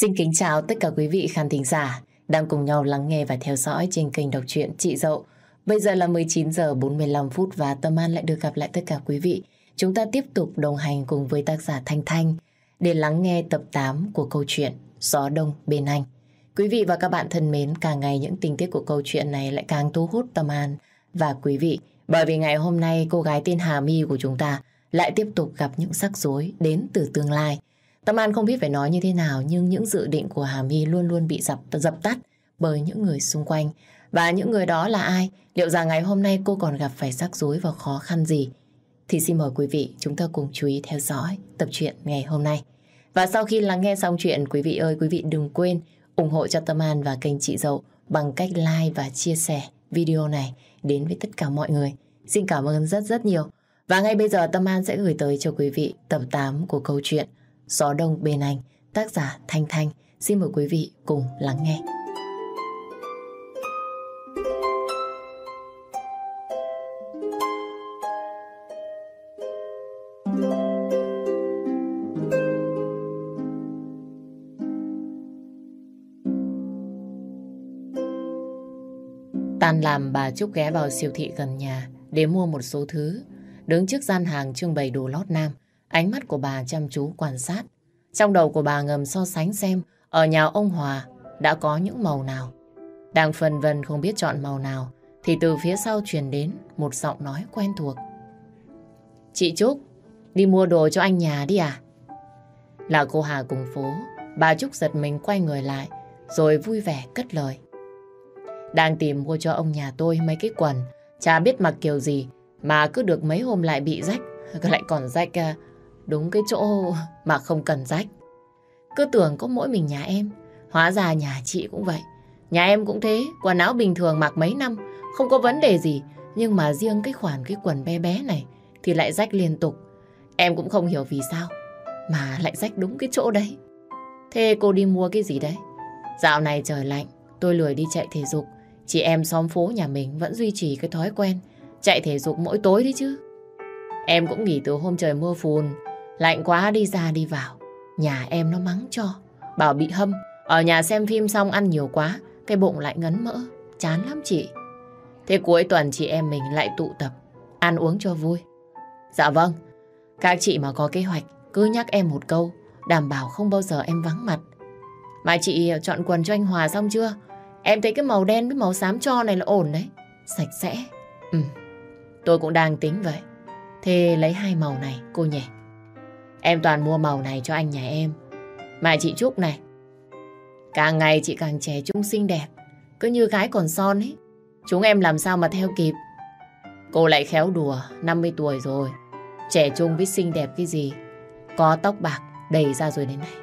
Xin kính chào tất cả quý vị khán thính giả đang cùng nhau lắng nghe và theo dõi trên kênh đọc truyện Chị Dậu. Bây giờ là 19 giờ 45 phút và Tâm An lại được gặp lại tất cả quý vị. Chúng ta tiếp tục đồng hành cùng với tác giả Thanh Thanh để lắng nghe tập 8 của câu chuyện Gió Đông Bên Anh. Quý vị và các bạn thân mến, càng ngày những tình tiết của câu chuyện này lại càng thu hút Tâm An và quý vị. Bởi vì ngày hôm nay cô gái tên Hà My của chúng ta lại tiếp tục gặp những rắc rối đến từ tương lai. Tâm An không biết phải nói như thế nào nhưng những dự định của Hà My luôn luôn bị dập, dập tắt bởi những người xung quanh. Và những người đó là ai? Liệu rằng ngày hôm nay cô còn gặp phải rắc rối và khó khăn gì? Thì xin mời quý vị chúng ta cùng chú ý theo dõi tập truyện ngày hôm nay. Và sau khi lắng nghe xong chuyện, quý vị ơi, quý vị đừng quên ủng hộ cho Tâm An và kênh Chị Dậu bằng cách like và chia sẻ video này đến với tất cả mọi người. Xin cảm ơn rất rất nhiều. Và ngay bây giờ Tâm An sẽ gửi tới cho quý vị tập 8 của câu chuyện Gió Đông Bên Anh, tác giả Thanh Thanh. Xin mời quý vị cùng lắng nghe. Tan làm bà Trúc ghé vào siêu thị gần nhà để mua một số thứ. Đứng trước gian hàng trưng bày đồ lót nam, ánh mắt của bà chăm chú quan sát. Trong đầu của bà ngầm so sánh xem ở nhà ông Hòa đã có những màu nào. Đang phần vân không biết chọn màu nào thì từ phía sau truyền đến một giọng nói quen thuộc. Chị Trúc, đi mua đồ cho anh nhà đi à? Là cô Hà cùng phố, bà Trúc giật mình quay người lại rồi vui vẻ cất lời. Đang tìm mua cho ông nhà tôi mấy cái quần. Chả biết mặc kiểu gì mà cứ được mấy hôm lại bị rách. Lại còn rách à, đúng cái chỗ mà không cần rách. Cứ tưởng có mỗi mình nhà em. Hóa ra nhà chị cũng vậy. Nhà em cũng thế, quần áo bình thường mặc mấy năm, không có vấn đề gì. Nhưng mà riêng cái khoản cái quần bé bé này thì lại rách liên tục. Em cũng không hiểu vì sao mà lại rách đúng cái chỗ đấy. Thế cô đi mua cái gì đấy? Dạo này trời lạnh, tôi lười đi chạy thể dục. Chị em xóm phố nhà mình vẫn duy trì cái thói quen chạy thể dục mỗi tối đấy chứ. Em cũng nghỉ từ hôm trời mưa phùn, lạnh quá đi ra đi vào. Nhà em nó mắng cho, bảo bị hâm. Ở nhà xem phim xong ăn nhiều quá, cái bụng lại ngấn mỡ, chán lắm chị. Thế cuối tuần chị em mình lại tụ tập, ăn uống cho vui. Dạ vâng, các chị mà có kế hoạch, cứ nhắc em một câu, đảm bảo không bao giờ em vắng mặt. Mà chị ờ, chọn quần cho anh Hòa xong chưa? Em thấy cái màu đen với màu xám cho này là ổn đấy. Sạch sẽ. Ừ, tôi cũng đang tính vậy. Thế lấy hai màu này cô nhỉ? Em toàn mua màu này cho anh nhà em. Mà chị Trúc này. Càng ngày chị càng trẻ trung xinh đẹp. Cứ như gái còn son ấy. Chúng em làm sao mà theo kịp. Cô lại khéo đùa, 50 tuổi rồi. Trẻ trung với xinh đẹp cái gì. Có tóc bạc đầy ra rồi đến này.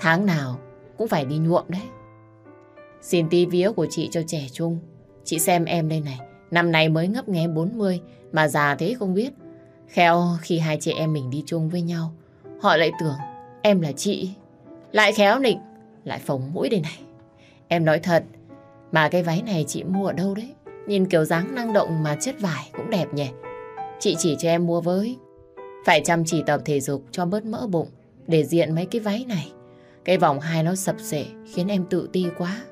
Tháng nào cũng phải đi nhuộm đấy. Xin tí vía của chị cho trẻ trung. Chị xem em đây này, năm nay mới ngấp nghé 40 mà già thế không biết. Khéo khi hai chị em mình đi chung với nhau, họ lại tưởng em là chị. Lại khéo nịnh, lại phồng mũi đây này. Em nói thật, mà cái váy này chị mua ở đâu đấy? Nhìn kiểu dáng năng động mà chất vải cũng đẹp nhỉ. Chị chỉ cho em mua với. Phải chăm chỉ tập thể dục cho bớt mỡ bụng để diện mấy cái váy này. Cái vòng hai nó sập sệ khiến em tự ti quá.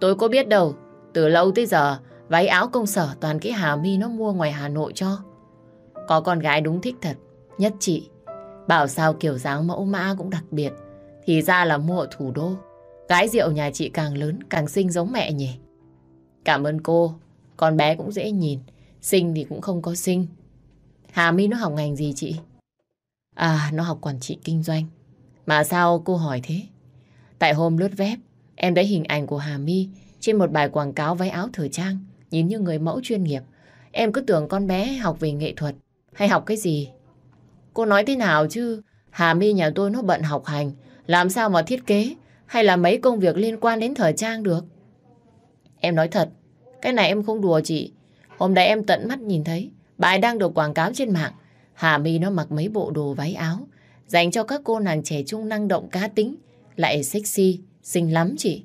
Tôi có biết đâu, từ lâu tới giờ, váy áo công sở toàn cái Hà Mi nó mua ngoài Hà Nội cho. Có con gái đúng thích thật, nhất chị. Bảo sao kiểu dáng mẫu mã cũng đặc biệt, thì ra là mua ở thủ đô. Gái rượu nhà chị càng lớn, càng xinh giống mẹ nhỉ. Cảm ơn cô, con bé cũng dễ nhìn, xinh thì cũng không có xinh. Hà My nó học ngành gì chị? À, nó học quản trị kinh doanh. Mà sao cô hỏi thế? Tại hôm lướt web, Em thấy hình ảnh của Hà My trên một bài quảng cáo váy áo thời trang, nhìn như người mẫu chuyên nghiệp. Em cứ tưởng con bé học về nghệ thuật hay học cái gì. Cô nói thế nào chứ? Hà My nhà tôi nó bận học hành, làm sao mà thiết kế hay là mấy công việc liên quan đến thời trang được. Em nói thật, cái này em không đùa chị. Hôm đấy em tận mắt nhìn thấy bài đang được quảng cáo trên mạng. Hà My nó mặc mấy bộ đồ váy áo dành cho các cô nàng trẻ trung năng động cá tính, lại sexy, Xinh lắm chị.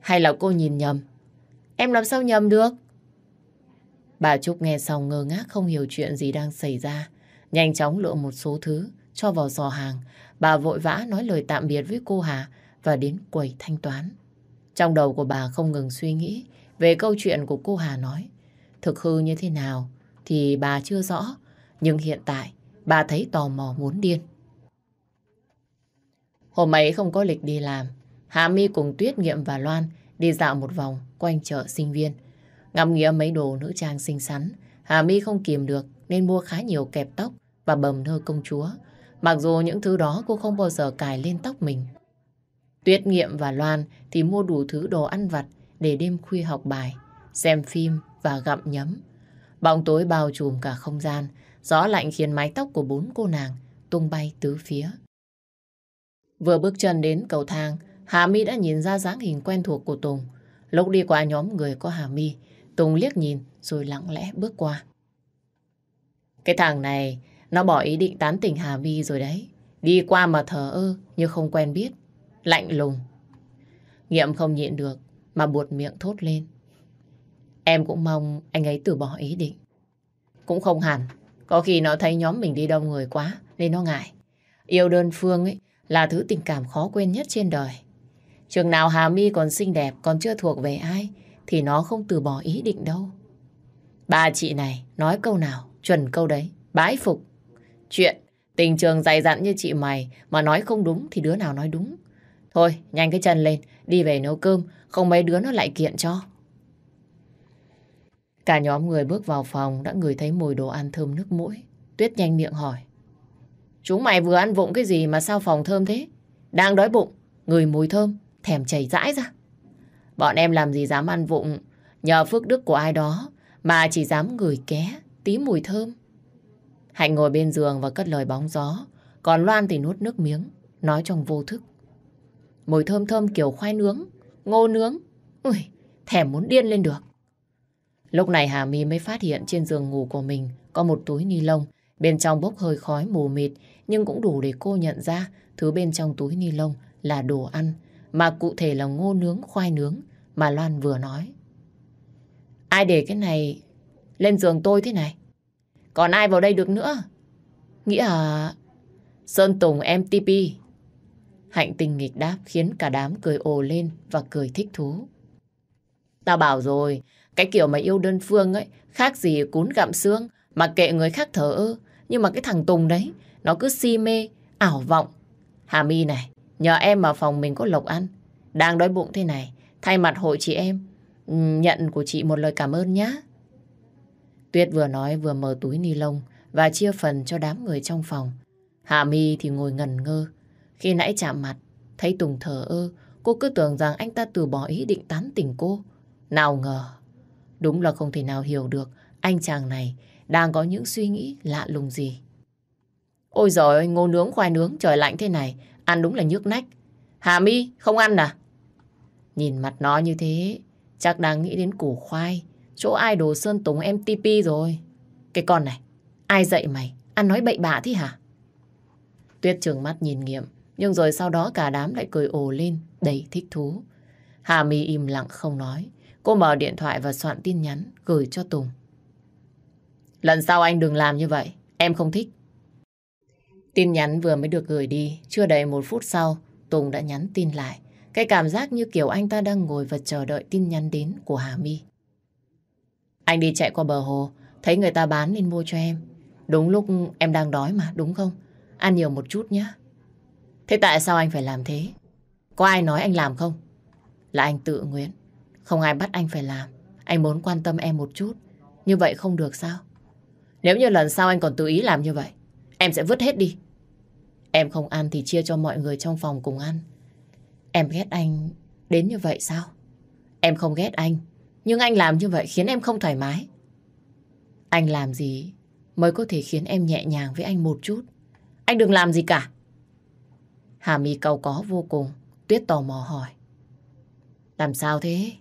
Hay là cô nhìn nhầm? Em làm sao nhầm được? Bà Trúc nghe xong ngơ ngác không hiểu chuyện gì đang xảy ra. Nhanh chóng lựa một số thứ cho vào giò hàng. Bà vội vã nói lời tạm biệt với cô Hà và đến quầy thanh toán. Trong đầu của bà không ngừng suy nghĩ về câu chuyện của cô Hà nói. Thực hư như thế nào thì bà chưa rõ, nhưng hiện tại bà thấy tò mò muốn điên. Hôm ấy không có lịch đi làm, Hà My cùng Tuyết Nghiệm và Loan đi dạo một vòng quanh chợ sinh viên. Ngắm nghĩa mấy đồ nữ trang xinh xắn, Hà My không kìm được nên mua khá nhiều kẹp tóc và bầm nơ công chúa. Mặc dù những thứ đó cô không bao giờ cài lên tóc mình. Tuyết Nghiệm và Loan thì mua đủ thứ đồ ăn vặt để đêm khuya học bài, xem phim và gặm nhấm. Bóng tối bao trùm cả không gian, gió lạnh khiến mái tóc của bốn cô nàng tung bay tứ phía. Vừa bước chân đến cầu thang, Hà My đã nhìn ra dáng hình quen thuộc của Tùng. Lúc đi qua nhóm người có Hà My, Tùng liếc nhìn rồi lặng lẽ bước qua. Cái thằng này, nó bỏ ý định tán tỉnh Hà Vi rồi đấy. Đi qua mà thờ ơ, như không quen biết. Lạnh lùng. Nghiệm không nhịn được, mà buột miệng thốt lên. Em cũng mong anh ấy từ bỏ ý định. Cũng không hẳn. Có khi nó thấy nhóm mình đi đông người quá, nên nó ngại. Yêu đơn phương ấy là thứ tình cảm khó quên nhất trên đời. Chừng nào Hà My còn xinh đẹp, còn chưa thuộc về ai, thì nó không từ bỏ ý định đâu. Ba chị này nói câu nào, chuẩn câu đấy, bái phục. Chuyện tình trường dày dặn như chị mày mà nói không đúng thì đứa nào nói đúng. Thôi, nhanh cái chân lên, đi về nấu cơm, không mấy đứa nó lại kiện cho. Cả nhóm người bước vào phòng đã ngửi thấy mùi đồ ăn thơm nước mũi. Tuyết nhanh miệng hỏi. Chúng mày vừa ăn vụng cái gì mà sao phòng thơm thế? Đang đói bụng, người mùi thơm, thèm chảy rãi ra. Bọn em làm gì dám ăn vụng, nhờ phước đức của ai đó mà chỉ dám ngửi ké, tí mùi thơm. Hạnh ngồi bên giường và cất lời bóng gió, còn Loan thì nuốt nước miếng, nói trong vô thức. Mùi thơm thơm kiểu khoai nướng, ngô nướng. Ui, thèm muốn điên lên được. Lúc này Hà My mới phát hiện trên giường ngủ của mình có một túi ni lông. Bên trong bốc hơi khói mù mịt, nhưng cũng đủ để cô nhận ra thứ bên trong túi ni lông là đồ ăn, mà cụ thể là ngô nướng, khoai nướng mà Loan vừa nói. Ai để cái này lên giường tôi thế này? Còn ai vào đây được nữa? Nghĩa à... Sơn Tùng MTP. Hạnh tình nghịch đáp khiến cả đám cười ồ lên và cười thích thú. Tao bảo rồi, cái kiểu mà yêu đơn phương ấy, khác gì cún gặm xương, mà kệ người khác thở ơ. Nhưng mà cái thằng Tùng đấy, nó cứ si mê, ảo vọng. Hà My này, nhờ em mà phòng mình có lộc ăn. Đang đói bụng thế này, thay mặt hội chị em, ừ, nhận của chị một lời cảm ơn nhá. Tuyết vừa nói vừa mở túi ni lông và chia phần cho đám người trong phòng. Hà Mi thì ngồi ngần ngơ. Khi nãy chạm mặt, thấy Tùng thở ơ, cô cứ tưởng rằng anh ta từ bỏ ý định tán tỉnh cô. Nào ngờ, đúng là không thể nào hiểu được anh chàng này đang có những suy nghĩ lạ lùng gì. Ôi giời ơi, ngô nướng khoai nướng, trời lạnh thế này, ăn đúng là nhức nách. Hà Mi không ăn à? Nhìn mặt nó như thế, chắc đang nghĩ đến củ khoai, chỗ idol Sơn Tùng MTP rồi. Cái con này, ai dạy mày, ăn nói bậy bạ thế hả? Tuyết trường mắt nhìn nghiệm, nhưng rồi sau đó cả đám lại cười ồ lên, đầy thích thú. Hà My im lặng không nói. Cô mở điện thoại và soạn tin nhắn gửi cho Tùng. Lần sau anh đừng làm như vậy, em không thích. Tin nhắn vừa mới được gửi đi, chưa đầy một phút sau, Tùng đã nhắn tin lại. Cái cảm giác như kiểu anh ta đang ngồi và chờ đợi tin nhắn đến của Hà My. Anh đi chạy qua bờ hồ, thấy người ta bán nên mua cho em. Đúng lúc em đang đói mà, đúng không? Ăn nhiều một chút nhé. Thế tại sao anh phải làm thế? Có ai nói anh làm không? Là anh tự nguyện. Không ai bắt anh phải làm. Anh muốn quan tâm em một chút. Như vậy không được sao? Nếu như lần sau anh còn tự ý làm như vậy, em sẽ vứt hết đi. Em không ăn thì chia cho mọi người trong phòng cùng ăn. Em ghét anh đến như vậy sao? Em không ghét anh, nhưng anh làm như vậy khiến em không thoải mái. Anh làm gì mới có thể khiến em nhẹ nhàng với anh một chút. Anh đừng làm gì cả. Hà My cầu có vô cùng. Tuyết tò mò hỏi. Làm sao thế?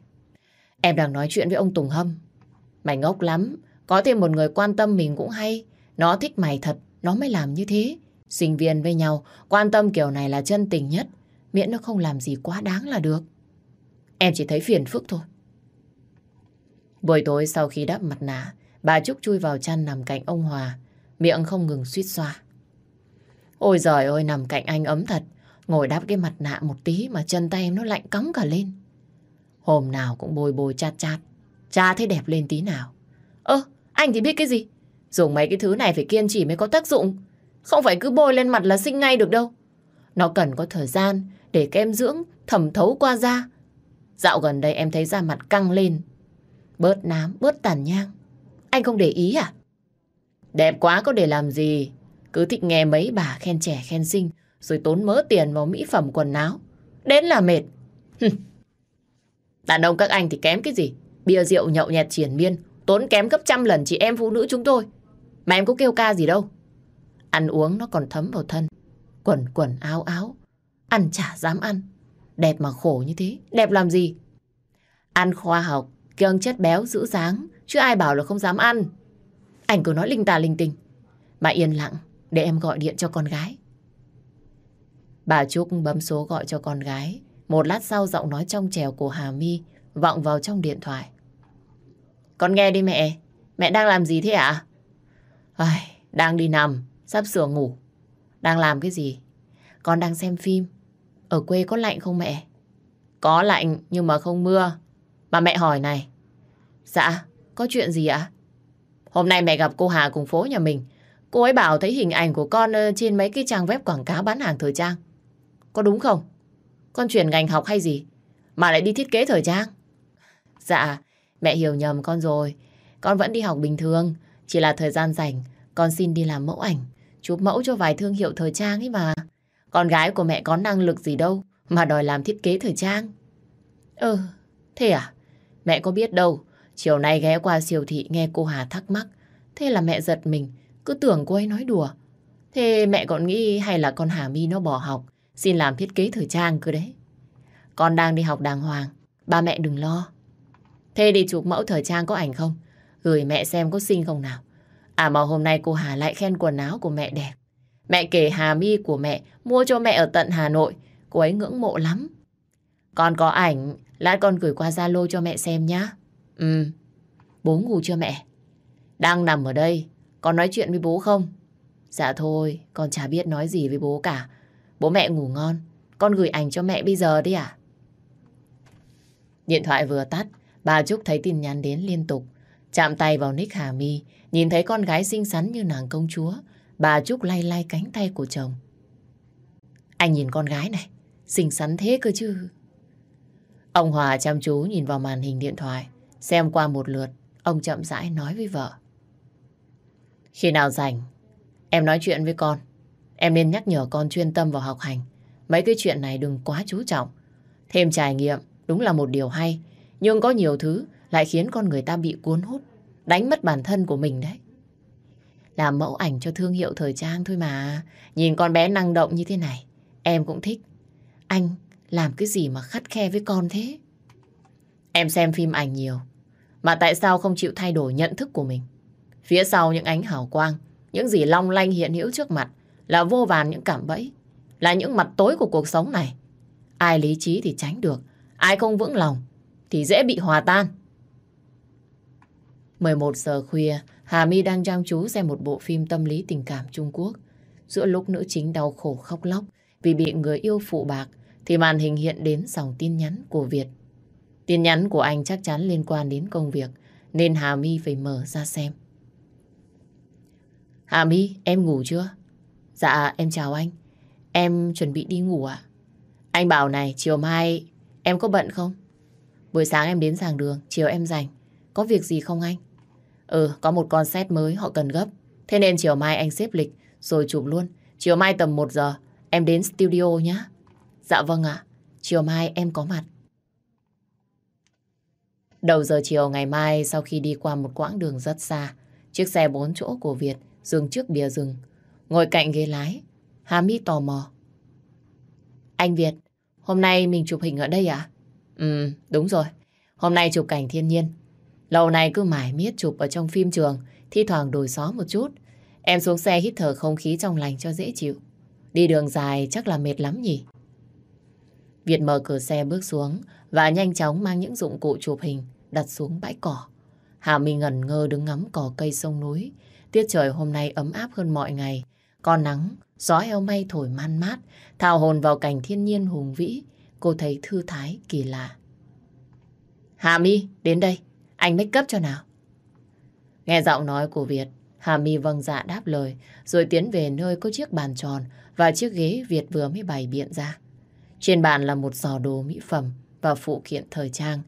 Em đang nói chuyện với ông Tùng Hâm. Mày ngốc lắm. Có thêm một người quan tâm mình cũng hay. Nó thích mày thật, nó mới làm như thế. Sinh viên với nhau, quan tâm kiểu này là chân tình nhất. Miễn nó không làm gì quá đáng là được. Em chỉ thấy phiền phức thôi. Buổi tối sau khi đắp mặt nạ, bà Trúc chui vào chăn nằm cạnh ông Hòa, miệng không ngừng suýt xoa. Ôi giời ơi, nằm cạnh anh ấm thật. Ngồi đắp cái mặt nạ một tí mà chân tay em nó lạnh cóng cả lên. Hôm nào cũng bôi bôi chát chát. chả thấy đẹp lên tí nào. Ơ, anh thì biết cái gì? Dùng mấy cái thứ này phải kiên trì mới có tác dụng. Không phải cứ bôi lên mặt là xinh ngay được đâu. Nó cần có thời gian để kem dưỡng thẩm thấu qua da. Dạo gần đây em thấy da mặt căng lên. Bớt nám, bớt tàn nhang. Anh không để ý à? Đẹp quá có để làm gì? Cứ thích nghe mấy bà khen trẻ khen xinh rồi tốn mớ tiền vào mỹ phẩm quần áo. Đến là mệt. Đàn ông các anh thì kém cái gì? Bia rượu nhậu nhẹt triển miên, tốn kém gấp trăm lần chị em phụ nữ chúng tôi. Mà em có kêu ca gì đâu. Ăn uống nó còn thấm vào thân. Quần quần áo áo. Ăn chả dám ăn. Đẹp mà khổ như thế. Đẹp làm gì? Ăn khoa học, kiêng chất béo giữ dáng. Chứ ai bảo là không dám ăn. Anh cứ nói linh tà linh tinh. Mà yên lặng, để em gọi điện cho con gái. Bà Trúc bấm số gọi cho con gái. Một lát sau giọng nói trong trèo của Hà My vọng vào trong điện thoại. Con nghe đi mẹ. Mẹ đang làm gì thế ạ? À? đang đi nằm, sắp sửa ngủ. Đang làm cái gì? Con đang xem phim. Ở quê có lạnh không mẹ? Có lạnh nhưng mà không mưa. Mà mẹ hỏi này. Dạ, có chuyện gì ạ? Hôm nay mẹ gặp cô Hà cùng phố nhà mình. Cô ấy bảo thấy hình ảnh của con ờ, trên mấy cái trang web quảng cáo bán hàng thời trang. Có đúng không? Con chuyển ngành học hay gì? Mà lại đi thiết kế thời trang? Dạ, mẹ hiểu nhầm con rồi. Con vẫn đi học bình thường. Chỉ là thời gian rảnh, con xin đi làm mẫu ảnh. Chụp mẫu cho vài thương hiệu thời trang ấy mà. Con gái của mẹ có năng lực gì đâu mà đòi làm thiết kế thời trang. Ừ, thế à? Mẹ có biết đâu. Chiều nay ghé qua siêu thị nghe cô Hà thắc mắc. Thế là mẹ giật mình, cứ tưởng cô ấy nói đùa. Thế mẹ còn nghĩ hay là con Hà My nó bỏ học, xin làm thiết kế thời trang cơ đấy. Con đang đi học đàng hoàng, ba mẹ đừng lo. Thế đi chụp mẫu thời trang có ảnh không? Gửi mẹ xem có xinh không nào. À mà hôm nay cô Hà lại khen quần áo của mẹ đẹp. Mẹ kể Hà My của mẹ mua cho mẹ ở tận Hà Nội. Cô ấy ngưỡng mộ lắm. Con có ảnh, lát con gửi qua Zalo cho mẹ xem nhá. Ừ, bố ngủ chưa mẹ? Đang nằm ở đây, con nói chuyện với bố không? Dạ thôi, con chả biết nói gì với bố cả. Bố mẹ ngủ ngon, con gửi ảnh cho mẹ bây giờ đi à? Điện thoại vừa tắt, bà Trúc thấy tin nhắn đến liên tục. Chạm tay vào nick Hà My, nhìn thấy con gái xinh xắn như nàng công chúa. Bà Trúc lay lay cánh tay của chồng. Anh nhìn con gái này, xinh xắn thế cơ chứ. Ông Hòa chăm chú nhìn vào màn hình điện thoại. Xem qua một lượt, ông chậm rãi nói với vợ. Khi nào rảnh, em nói chuyện với con. Em nên nhắc nhở con chuyên tâm vào học hành. Mấy cái chuyện này đừng quá chú trọng. Thêm trải nghiệm đúng là một điều hay. Nhưng có nhiều thứ lại khiến con người ta bị cuốn hút. Đánh mất bản thân của mình đấy. Làm mẫu ảnh cho thương hiệu thời trang thôi mà. Nhìn con bé năng động như thế này. Em cũng thích. Anh làm cái gì mà khắt khe với con thế? Em xem phim ảnh nhiều. Mà tại sao không chịu thay đổi nhận thức của mình? Phía sau những ánh hào quang, những gì long lanh hiện hữu trước mặt là vô vàn những cảm bẫy, là những mặt tối của cuộc sống này. Ai lý trí thì tránh được, ai không vững lòng thì dễ bị hòa tan. 11 giờ khuya, Hà My đang chăm chú xem một bộ phim tâm lý tình cảm Trung Quốc. Giữa lúc nữ chính đau khổ khóc lóc vì bị người yêu phụ bạc, thì màn hình hiện đến dòng tin nhắn của Việt. Tin nhắn của anh chắc chắn liên quan đến công việc, nên Hà My phải mở ra xem. Hà My, em ngủ chưa? Dạ, em chào anh. Em chuẩn bị đi ngủ ạ. Anh bảo này, chiều mai em có bận không? Buổi sáng em đến giảng đường, chiều em rảnh. Có việc gì không anh? Ừ, có một con set mới họ cần gấp. Thế nên chiều mai anh xếp lịch rồi chụp luôn. Chiều mai tầm 1 giờ em đến studio nhé. Dạ vâng ạ, chiều mai em có mặt. Đầu giờ chiều ngày mai sau khi đi qua một quãng đường rất xa, chiếc xe bốn chỗ của Việt dừng trước bìa rừng. Ngồi cạnh ghế lái, Hà Mỹ tò mò. Anh Việt, hôm nay mình chụp hình ở đây à? Ừ, đúng rồi. Hôm nay chụp cảnh thiên nhiên. Lâu nay cứ mải miết chụp ở trong phim trường, thi thoảng đổi gió một chút. Em xuống xe hít thở không khí trong lành cho dễ chịu. Đi đường dài chắc là mệt lắm nhỉ? Việt mở cửa xe bước xuống và nhanh chóng mang những dụng cụ chụp hình đặt xuống bãi cỏ. Hà Minh ngẩn ngơ đứng ngắm cỏ cây sông núi. Tiết trời hôm nay ấm áp hơn mọi ngày. Con nắng, gió heo may thổi man mát, Thào hồn vào cảnh thiên nhiên hùng vĩ. Cô thấy thư thái kỳ lạ. Hà My, đến đây. Anh make up cho nào. Nghe giọng nói của Việt, Hà My vâng dạ đáp lời, rồi tiến về nơi có chiếc bàn tròn và chiếc ghế Việt vừa mới bày biện ra. Trên bàn là một giò đồ mỹ phẩm và phụ kiện thời trang.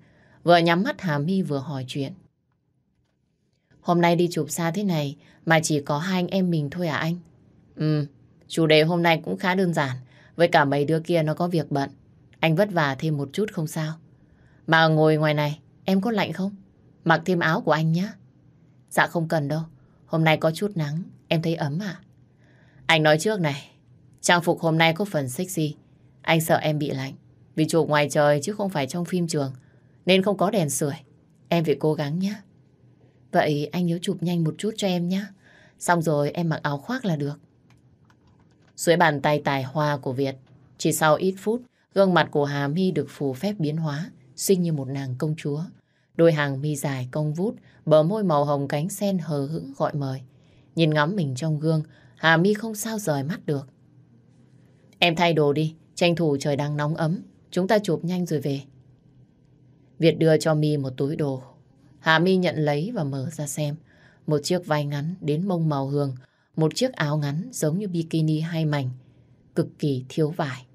vợ nhắm mắt Hà My vừa hỏi chuyện. Hôm nay đi chụp xa thế này mà chỉ có hai anh em mình thôi à anh? Ừ, chủ đề hôm nay cũng khá đơn giản. Với cả mấy đứa kia nó có việc bận. Anh vất vả thêm một chút không sao. Mà ngồi ngoài này, em có lạnh không? Mặc thêm áo của anh nhé. Dạ không cần đâu. Hôm nay có chút nắng, em thấy ấm à? Anh nói trước này, trang phục hôm nay có phần sexy. Anh sợ em bị lạnh. Vì chụp ngoài trời chứ không phải trong phim trường. Nên không có đèn sưởi. Em phải cố gắng nhé. Vậy anh nhớ chụp nhanh một chút cho em nhé. Xong rồi em mặc áo khoác là được. Dưới bàn tay tài hoa của Việt, chỉ sau ít phút, gương mặt của Hà My được phù phép biến hóa, xinh như một nàng công chúa. Đôi hàng mi dài cong vút, bờ môi màu hồng cánh sen hờ hững gọi mời. Nhìn ngắm mình trong gương, Hà My không sao rời mắt được. Em thay đồ đi, tranh thủ trời đang nóng ấm, chúng ta chụp nhanh rồi về. Việt đưa cho Mi một túi đồ. Hà Mi nhận lấy và mở ra xem. Một chiếc vai ngắn đến mông màu hường, một chiếc áo ngắn giống như bikini hai mảnh, cực kỳ thiếu vải.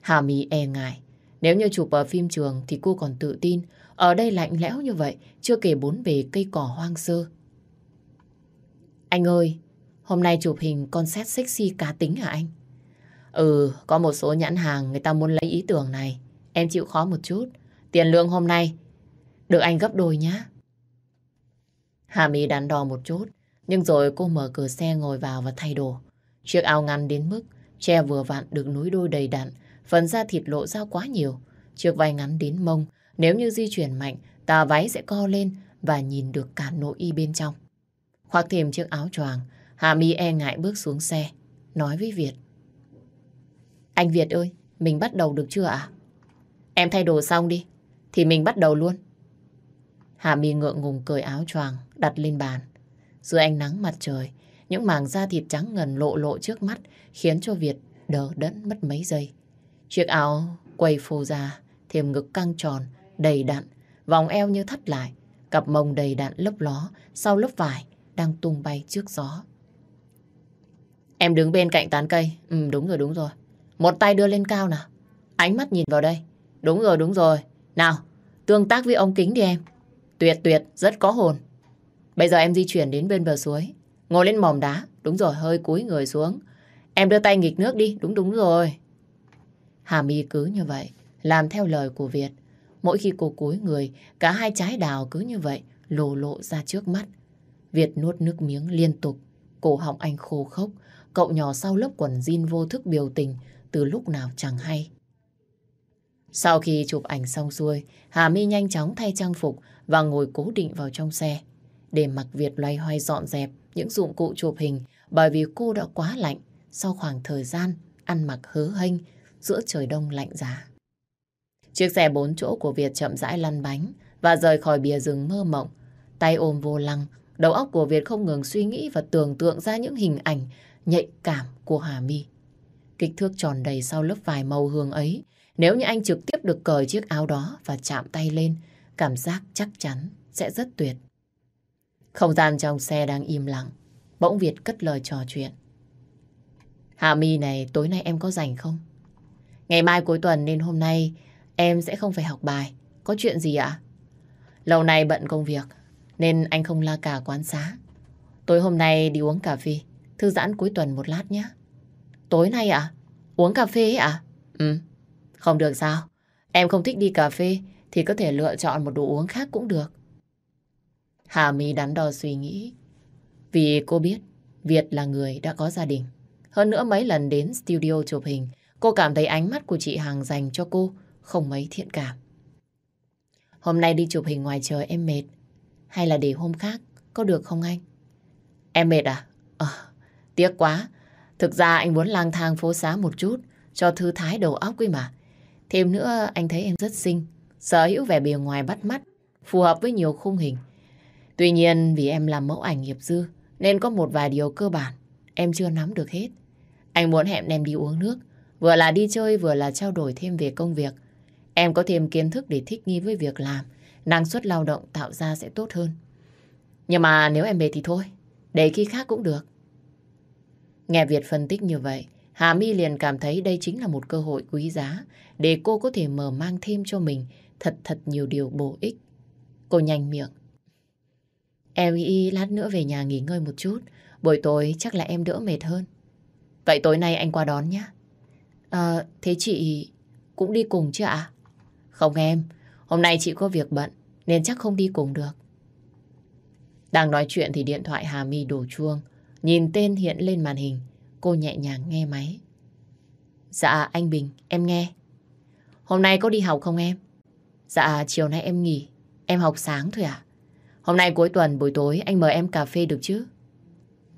Hà Mi e ngại, nếu như chụp ở phim trường thì cô còn tự tin, ở đây lạnh lẽo như vậy, chưa kể bốn bề cây cỏ hoang sơ. Anh ơi, hôm nay chụp hình con xét sexy cá tính hả anh? Ừ, có một số nhãn hàng người ta muốn lấy ý tưởng này. Em chịu khó một chút. Tiền lương hôm nay được anh gấp đôi nhá. Hà My đắn đo một chút, nhưng rồi cô mở cửa xe ngồi vào và thay đồ. Chiếc áo ngắn đến mức che vừa vặn được núi đôi đầy đặn, phần da thịt lộ ra quá nhiều. Chiếc vai ngắn đến mông, nếu như di chuyển mạnh, tà váy sẽ co lên và nhìn được cả nội y bên trong. Khoác thêm chiếc áo choàng, Hà My e ngại bước xuống xe, nói với Việt. Anh Việt ơi, mình bắt đầu được chưa ạ? Em thay đồ xong đi, thì mình bắt đầu luôn. Hà My ngượng ngùng cởi áo choàng đặt lên bàn. Dưới ánh nắng mặt trời, những mảng da thịt trắng ngần lộ lộ trước mắt khiến cho Việt đờ đẫn mất mấy giây. Chiếc áo quầy phô ra, thêm ngực căng tròn, đầy đặn, vòng eo như thắt lại, cặp mông đầy đặn lấp ló sau lớp vải đang tung bay trước gió. Em đứng bên cạnh tán cây. Ừ, đúng rồi, đúng rồi. Một tay đưa lên cao nào. Ánh mắt nhìn vào đây. Đúng rồi, đúng rồi. Nào, tương tác với ông kính đi em. Tuyệt tuyệt, rất có hồn. Bây giờ em di chuyển đến bên bờ suối. Ngồi lên mỏm đá. Đúng rồi, hơi cúi người xuống. Em đưa tay nghịch nước đi. Đúng đúng rồi. Hà My cứ như vậy, làm theo lời của Việt. Mỗi khi cô cúi người, cả hai trái đào cứ như vậy lồ lộ ra trước mắt. Việt nuốt nước miếng liên tục, cổ họng anh khô khốc, cậu nhỏ sau lớp quần jean vô thức biểu tình từ lúc nào chẳng hay. Sau khi chụp ảnh xong xuôi, Hà My nhanh chóng thay trang phục và ngồi cố định vào trong xe. Để mặc Việt loay hoay dọn dẹp những dụng cụ chụp hình bởi vì cô đã quá lạnh sau khoảng thời gian ăn mặc hớ hênh giữa trời đông lạnh giá. Chiếc xe bốn chỗ của Việt chậm rãi lăn bánh và rời khỏi bìa rừng mơ mộng. Tay ôm vô lăng, đầu óc của Việt không ngừng suy nghĩ và tưởng tượng ra những hình ảnh nhạy cảm của Hà My. Kích thước tròn đầy sau lớp vải màu hương ấy, nếu như anh trực tiếp được cởi chiếc áo đó và chạm tay lên, cảm giác chắc chắn sẽ rất tuyệt. Không gian trong xe đang im lặng, bỗng Việt cất lời trò chuyện. Hà My này, tối nay em có rảnh không? Ngày mai cuối tuần nên hôm nay Em sẽ không phải học bài. Có chuyện gì ạ? Lâu nay bận công việc, nên anh không la cả quán xá. Tối hôm nay đi uống cà phê, thư giãn cuối tuần một lát nhé. Tối nay ạ? Uống cà phê ạ? À? Ừ. Không được sao? Em không thích đi cà phê, thì có thể lựa chọn một đồ uống khác cũng được. Hà My đắn đo suy nghĩ. Vì cô biết Việt là người đã có gia đình. Hơn nữa mấy lần đến studio chụp hình, cô cảm thấy ánh mắt của chị Hằng dành cho cô không mấy thiện cảm. Hôm nay đi chụp hình ngoài trời em mệt. Hay là để hôm khác, có được không anh? Em mệt à? Ờ, tiếc quá. Thực ra anh muốn lang thang phố xá một chút, cho thư thái đầu óc quý mà. Thêm nữa, anh thấy em rất xinh, sở hữu vẻ bề ngoài bắt mắt, phù hợp với nhiều khung hình. Tuy nhiên, vì em làm mẫu ảnh nghiệp dư, nên có một vài điều cơ bản em chưa nắm được hết. Anh muốn hẹn em đi uống nước, vừa là đi chơi vừa là trao đổi thêm về công việc. Em có thêm kiến thức để thích nghi với việc làm, năng suất lao động tạo ra sẽ tốt hơn. Nhưng mà nếu em mệt thì thôi, để khi khác cũng được. Nghe Việt phân tích như vậy, Hà My liền cảm thấy đây chính là một cơ hội quý giá để cô có thể mở mang thêm cho mình thật thật nhiều điều bổ ích. Cô nhanh miệng. Em y lát nữa về nhà nghỉ ngơi một chút, buổi tối chắc là em đỡ mệt hơn. Vậy tối nay anh qua đón nhé. À, thế chị cũng đi cùng chứ ạ? Không em, hôm nay chị có việc bận nên chắc không đi cùng được. Đang nói chuyện thì điện thoại Hà My đổ chuông. Nhìn tên hiện lên màn hình, cô nhẹ nhàng nghe máy. Dạ anh Bình, em nghe. Hôm nay có đi học không em? Dạ chiều nay em nghỉ, em học sáng thôi à? Hôm nay cuối tuần buổi tối anh mời em cà phê được chứ?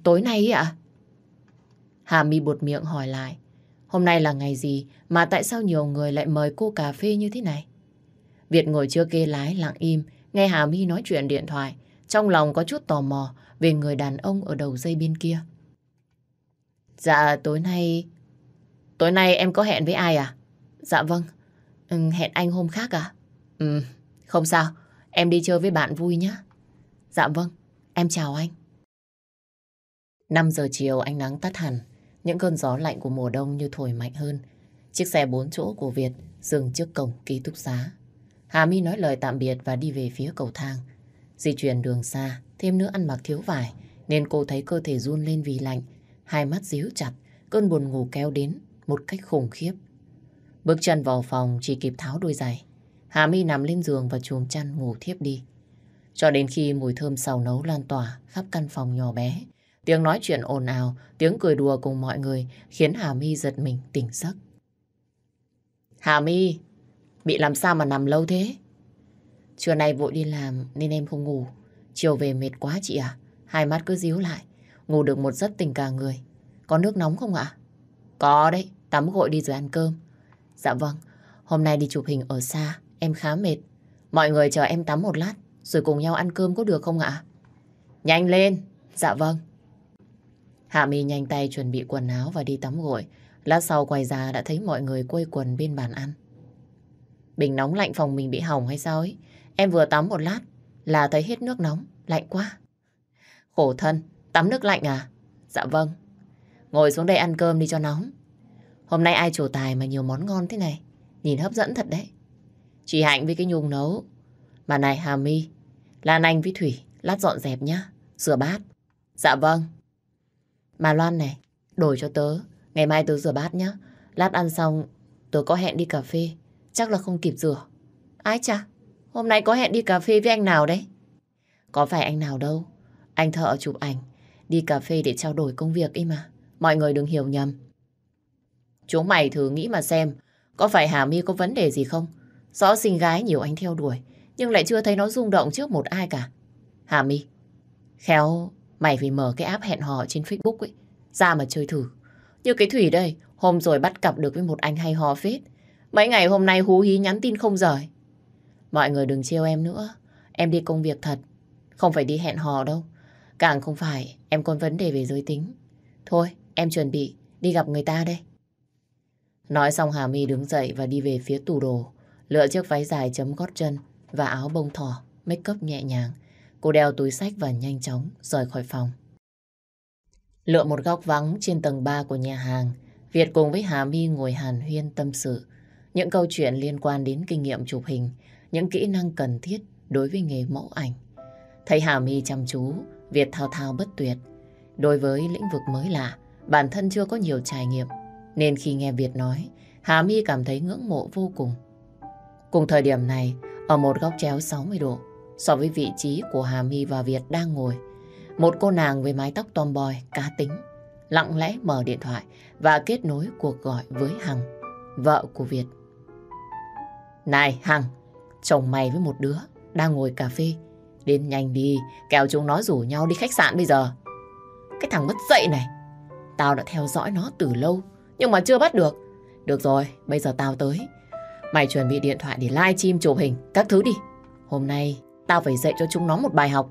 Tối nay ạ? À? Hà Mi bột miệng hỏi lại. Hôm nay là ngày gì mà tại sao nhiều người lại mời cô cà phê như thế này? Việt ngồi chưa kê lái lặng im, nghe Hà Mi nói chuyện điện thoại. Trong lòng có chút tò mò về người đàn ông ở đầu dây bên kia. Dạ tối nay... Tối nay em có hẹn với ai à? Dạ vâng. Ừ, hẹn anh hôm khác à? Ừ, không sao. Em đi chơi với bạn vui nhé. Dạ vâng, em chào anh. 5 giờ chiều ánh nắng tắt hẳn. Những cơn gió lạnh của mùa đông như thổi mạnh hơn. Chiếc xe bốn chỗ của Việt dừng trước cổng ký túc xá. Hà My nói lời tạm biệt và đi về phía cầu thang. Di chuyển đường xa, thêm nữa ăn mặc thiếu vải, nên cô thấy cơ thể run lên vì lạnh. Hai mắt díu chặt, cơn buồn ngủ kéo đến một cách khủng khiếp. Bước chân vào phòng chỉ kịp tháo đôi giày. Hà My nằm lên giường và chuồng chăn ngủ thiếp đi. Cho đến khi mùi thơm xào nấu lan tỏa khắp căn phòng nhỏ bé, tiếng nói chuyện ồn ào, tiếng cười đùa cùng mọi người khiến Hà My giật mình tỉnh giấc. Hà My, bị làm sao mà nằm lâu thế? Trưa nay vội đi làm nên em không ngủ. Chiều về mệt quá chị à? Hai mắt cứ díu lại. Ngủ được một giấc tình cả người. Có nước nóng không ạ? Có đấy, tắm gội đi rồi ăn cơm. Dạ vâng, hôm nay đi chụp hình ở xa, em khá mệt. Mọi người chờ em tắm một lát, rồi cùng nhau ăn cơm có được không ạ? Nhanh lên! Dạ vâng. Hạ My nhanh tay chuẩn bị quần áo và đi tắm gội. Lát sau quay ra đã thấy mọi người quây quần bên bàn ăn. Bình nóng lạnh phòng mình bị hỏng hay sao ấy? Em vừa tắm một lát là thấy hết nước nóng, lạnh quá. Khổ thân, tắm nước lạnh à? Dạ vâng. Ngồi xuống đây ăn cơm đi cho nóng. Hôm nay ai chủ tài mà nhiều món ngon thế này. Nhìn hấp dẫn thật đấy. Chị Hạnh với cái Nhung nấu. Mà này Hà My, Lan Anh với Thủy, lát dọn dẹp nhá. Rửa bát. Dạ vâng. Mà Loan này, đổi cho tớ. Ngày mai tớ rửa bát nhá. Lát ăn xong, tớ có hẹn đi cà phê. Chắc là không kịp rửa. Ai chà, hôm nay có hẹn đi cà phê với anh nào đấy? Có phải anh nào đâu. Anh thợ chụp ảnh. Đi cà phê để trao đổi công việc ấy mà. Mọi người đừng hiểu nhầm. Chúng mày thử nghĩ mà xem. Có phải Hà My có vấn đề gì không? Rõ xinh gái nhiều anh theo đuổi. Nhưng lại chưa thấy nó rung động trước một ai cả. Hà My, khéo mày phải mở cái app hẹn hò trên Facebook ấy. Ra mà chơi thử. Như cái Thủy đây, hôm rồi bắt cặp được với một anh hay hò phết. Mấy ngày hôm nay hú hí nhắn tin không rời. Mọi người đừng trêu em nữa. Em đi công việc thật. Không phải đi hẹn hò đâu. Càng không phải em còn vấn đề về giới tính. Thôi, em chuẩn bị đi gặp người ta đây. Nói xong Hà My đứng dậy và đi về phía tủ đồ. Lựa chiếc váy dài chấm gót chân và áo bông thỏ, make up nhẹ nhàng. Cô đeo túi sách và nhanh chóng rời khỏi phòng. Lựa một góc vắng trên tầng 3 của nhà hàng, Việt cùng với Hà My ngồi hàn huyên tâm sự. Những câu chuyện liên quan đến kinh nghiệm chụp hình, những kỹ năng cần thiết đối với nghề mẫu ảnh. Thấy Hà My chăm chú, Việt thao thao bất tuyệt. Đối với lĩnh vực mới lạ, bản thân chưa có nhiều trải nghiệm, nên khi nghe Việt nói, Hà My cảm thấy ngưỡng mộ vô cùng. Cùng thời điểm này, ở một góc chéo 60 độ, so với vị trí của Hà My và Việt đang ngồi, một cô nàng với mái tóc tomboy cá tính, lặng lẽ mở điện thoại và kết nối cuộc gọi với Hằng, vợ của Việt. Này Hằng, chồng mày với một đứa đang ngồi cà phê. Đến nhanh đi, Kéo chúng nó rủ nhau đi khách sạn bây giờ. Cái thằng mất dậy này, tao đã theo dõi nó từ lâu, nhưng mà chưa bắt được. Được rồi, bây giờ tao tới. Mày chuẩn bị điện thoại để live stream chụp hình, các thứ đi. Hôm nay, tao phải dạy cho chúng nó một bài học.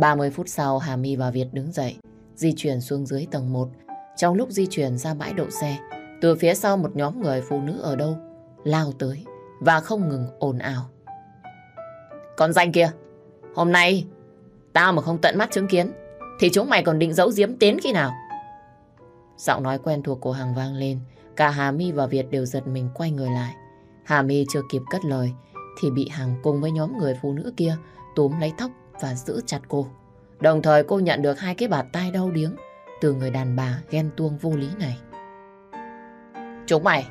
30 phút sau, Hà My và Việt đứng dậy. di chuyển xuống dưới tầng 1. Trong lúc di chuyển ra bãi đậu xe, từ phía sau một nhóm người phụ nữ ở đâu lao tới và không ngừng ồn ào. Con danh kia, hôm nay tao mà không tận mắt chứng kiến thì chúng mày còn định giấu giếm tiến khi nào? Giọng nói quen thuộc của Hằng vang lên, cả Hà My và Việt đều giật mình quay người lại. Hà My chưa kịp cất lời thì bị Hằng cùng với nhóm người phụ nữ kia túm lấy tóc và giữ chặt cô. Đồng thời cô nhận được hai cái bạt tai đau điếng từ người đàn bà ghen tuông vô lý này. Chúng mày,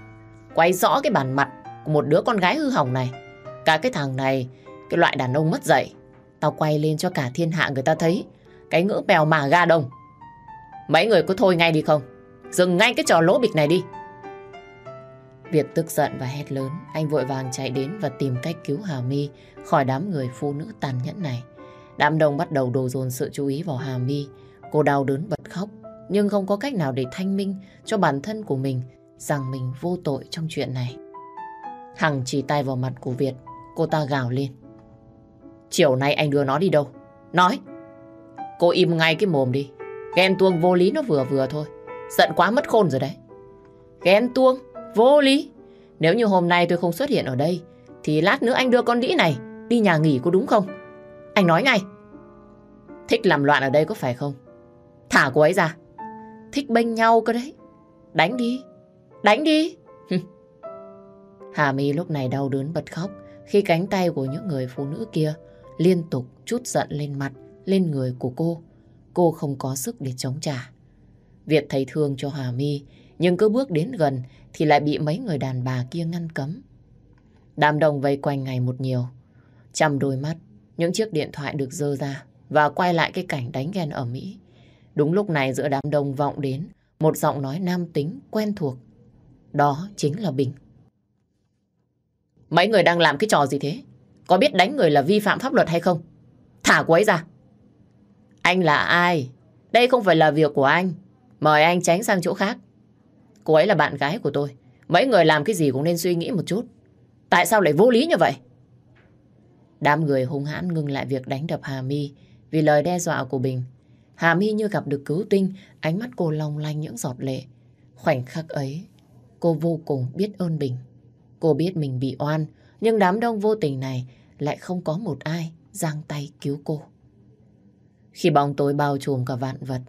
quay rõ cái bản mặt của một đứa con gái hư hỏng này. Cả cái thằng này, cái loại đàn ông mất dạy. Tao quay lên cho cả thiên hạ người ta thấy cái ngữ bèo mà ga đông. Mấy người có thôi ngay đi không? Dừng ngay cái trò lỗ bịch này đi. Việc tức giận và hét lớn, anh vội vàng chạy đến và tìm cách cứu Hà My khỏi đám người phụ nữ tàn nhẫn này. Đám đông bắt đầu đổ dồn sự chú ý vào Hà My. Cô đau đớn bật khóc, nhưng không có cách nào để thanh minh cho bản thân của mình rằng mình vô tội trong chuyện này. Hằng chỉ tay vào mặt của Việt, cô ta gào lên. Chiều nay anh đưa nó đi đâu? Nói! Cô im ngay cái mồm đi. Ghen tuông vô lý nó vừa vừa thôi. Giận quá mất khôn rồi đấy. Ghen tuông, vô lý. Nếu như hôm nay tôi không xuất hiện ở đây, thì lát nữa anh đưa con đĩ này đi nhà nghỉ có đúng không? Anh nói ngay. Thích làm loạn ở đây có phải không? Thả cô ấy ra. Thích bênh nhau cơ đấy. Đánh đi. Đánh đi. Hà My lúc này đau đớn bật khóc khi cánh tay của những người phụ nữ kia liên tục chút giận lên mặt, lên người của cô. Cô không có sức để chống trả. Việt thấy thương cho Hà My, nhưng cứ bước đến gần thì lại bị mấy người đàn bà kia ngăn cấm. Đám đông vây quanh ngày một nhiều. Chăm đôi mắt, những chiếc điện thoại được dơ ra và quay lại cái cảnh đánh ghen ở Mỹ. Đúng lúc này giữa đám đông vọng đến một giọng nói nam tính quen thuộc. Đó chính là Bình. Mấy người đang làm cái trò gì thế? Có biết đánh người là vi phạm pháp luật hay không? Thả cô ấy ra. Anh là ai? Đây không phải là việc của anh. Mời anh tránh sang chỗ khác. Cô ấy là bạn gái của tôi. Mấy người làm cái gì cũng nên suy nghĩ một chút. Tại sao lại vô lý như vậy? Đám người hung hãn ngừng lại việc đánh đập Hà My vì lời đe dọa của Bình. Hà My như gặp được cứu tinh, ánh mắt cô long lanh những giọt lệ. Khoảnh khắc ấy, cô vô cùng biết ơn Bình. Cô biết mình bị oan, nhưng đám đông vô tình này lại không có một ai giang tay cứu cô. Khi bóng tối bao trùm cả vạn vật,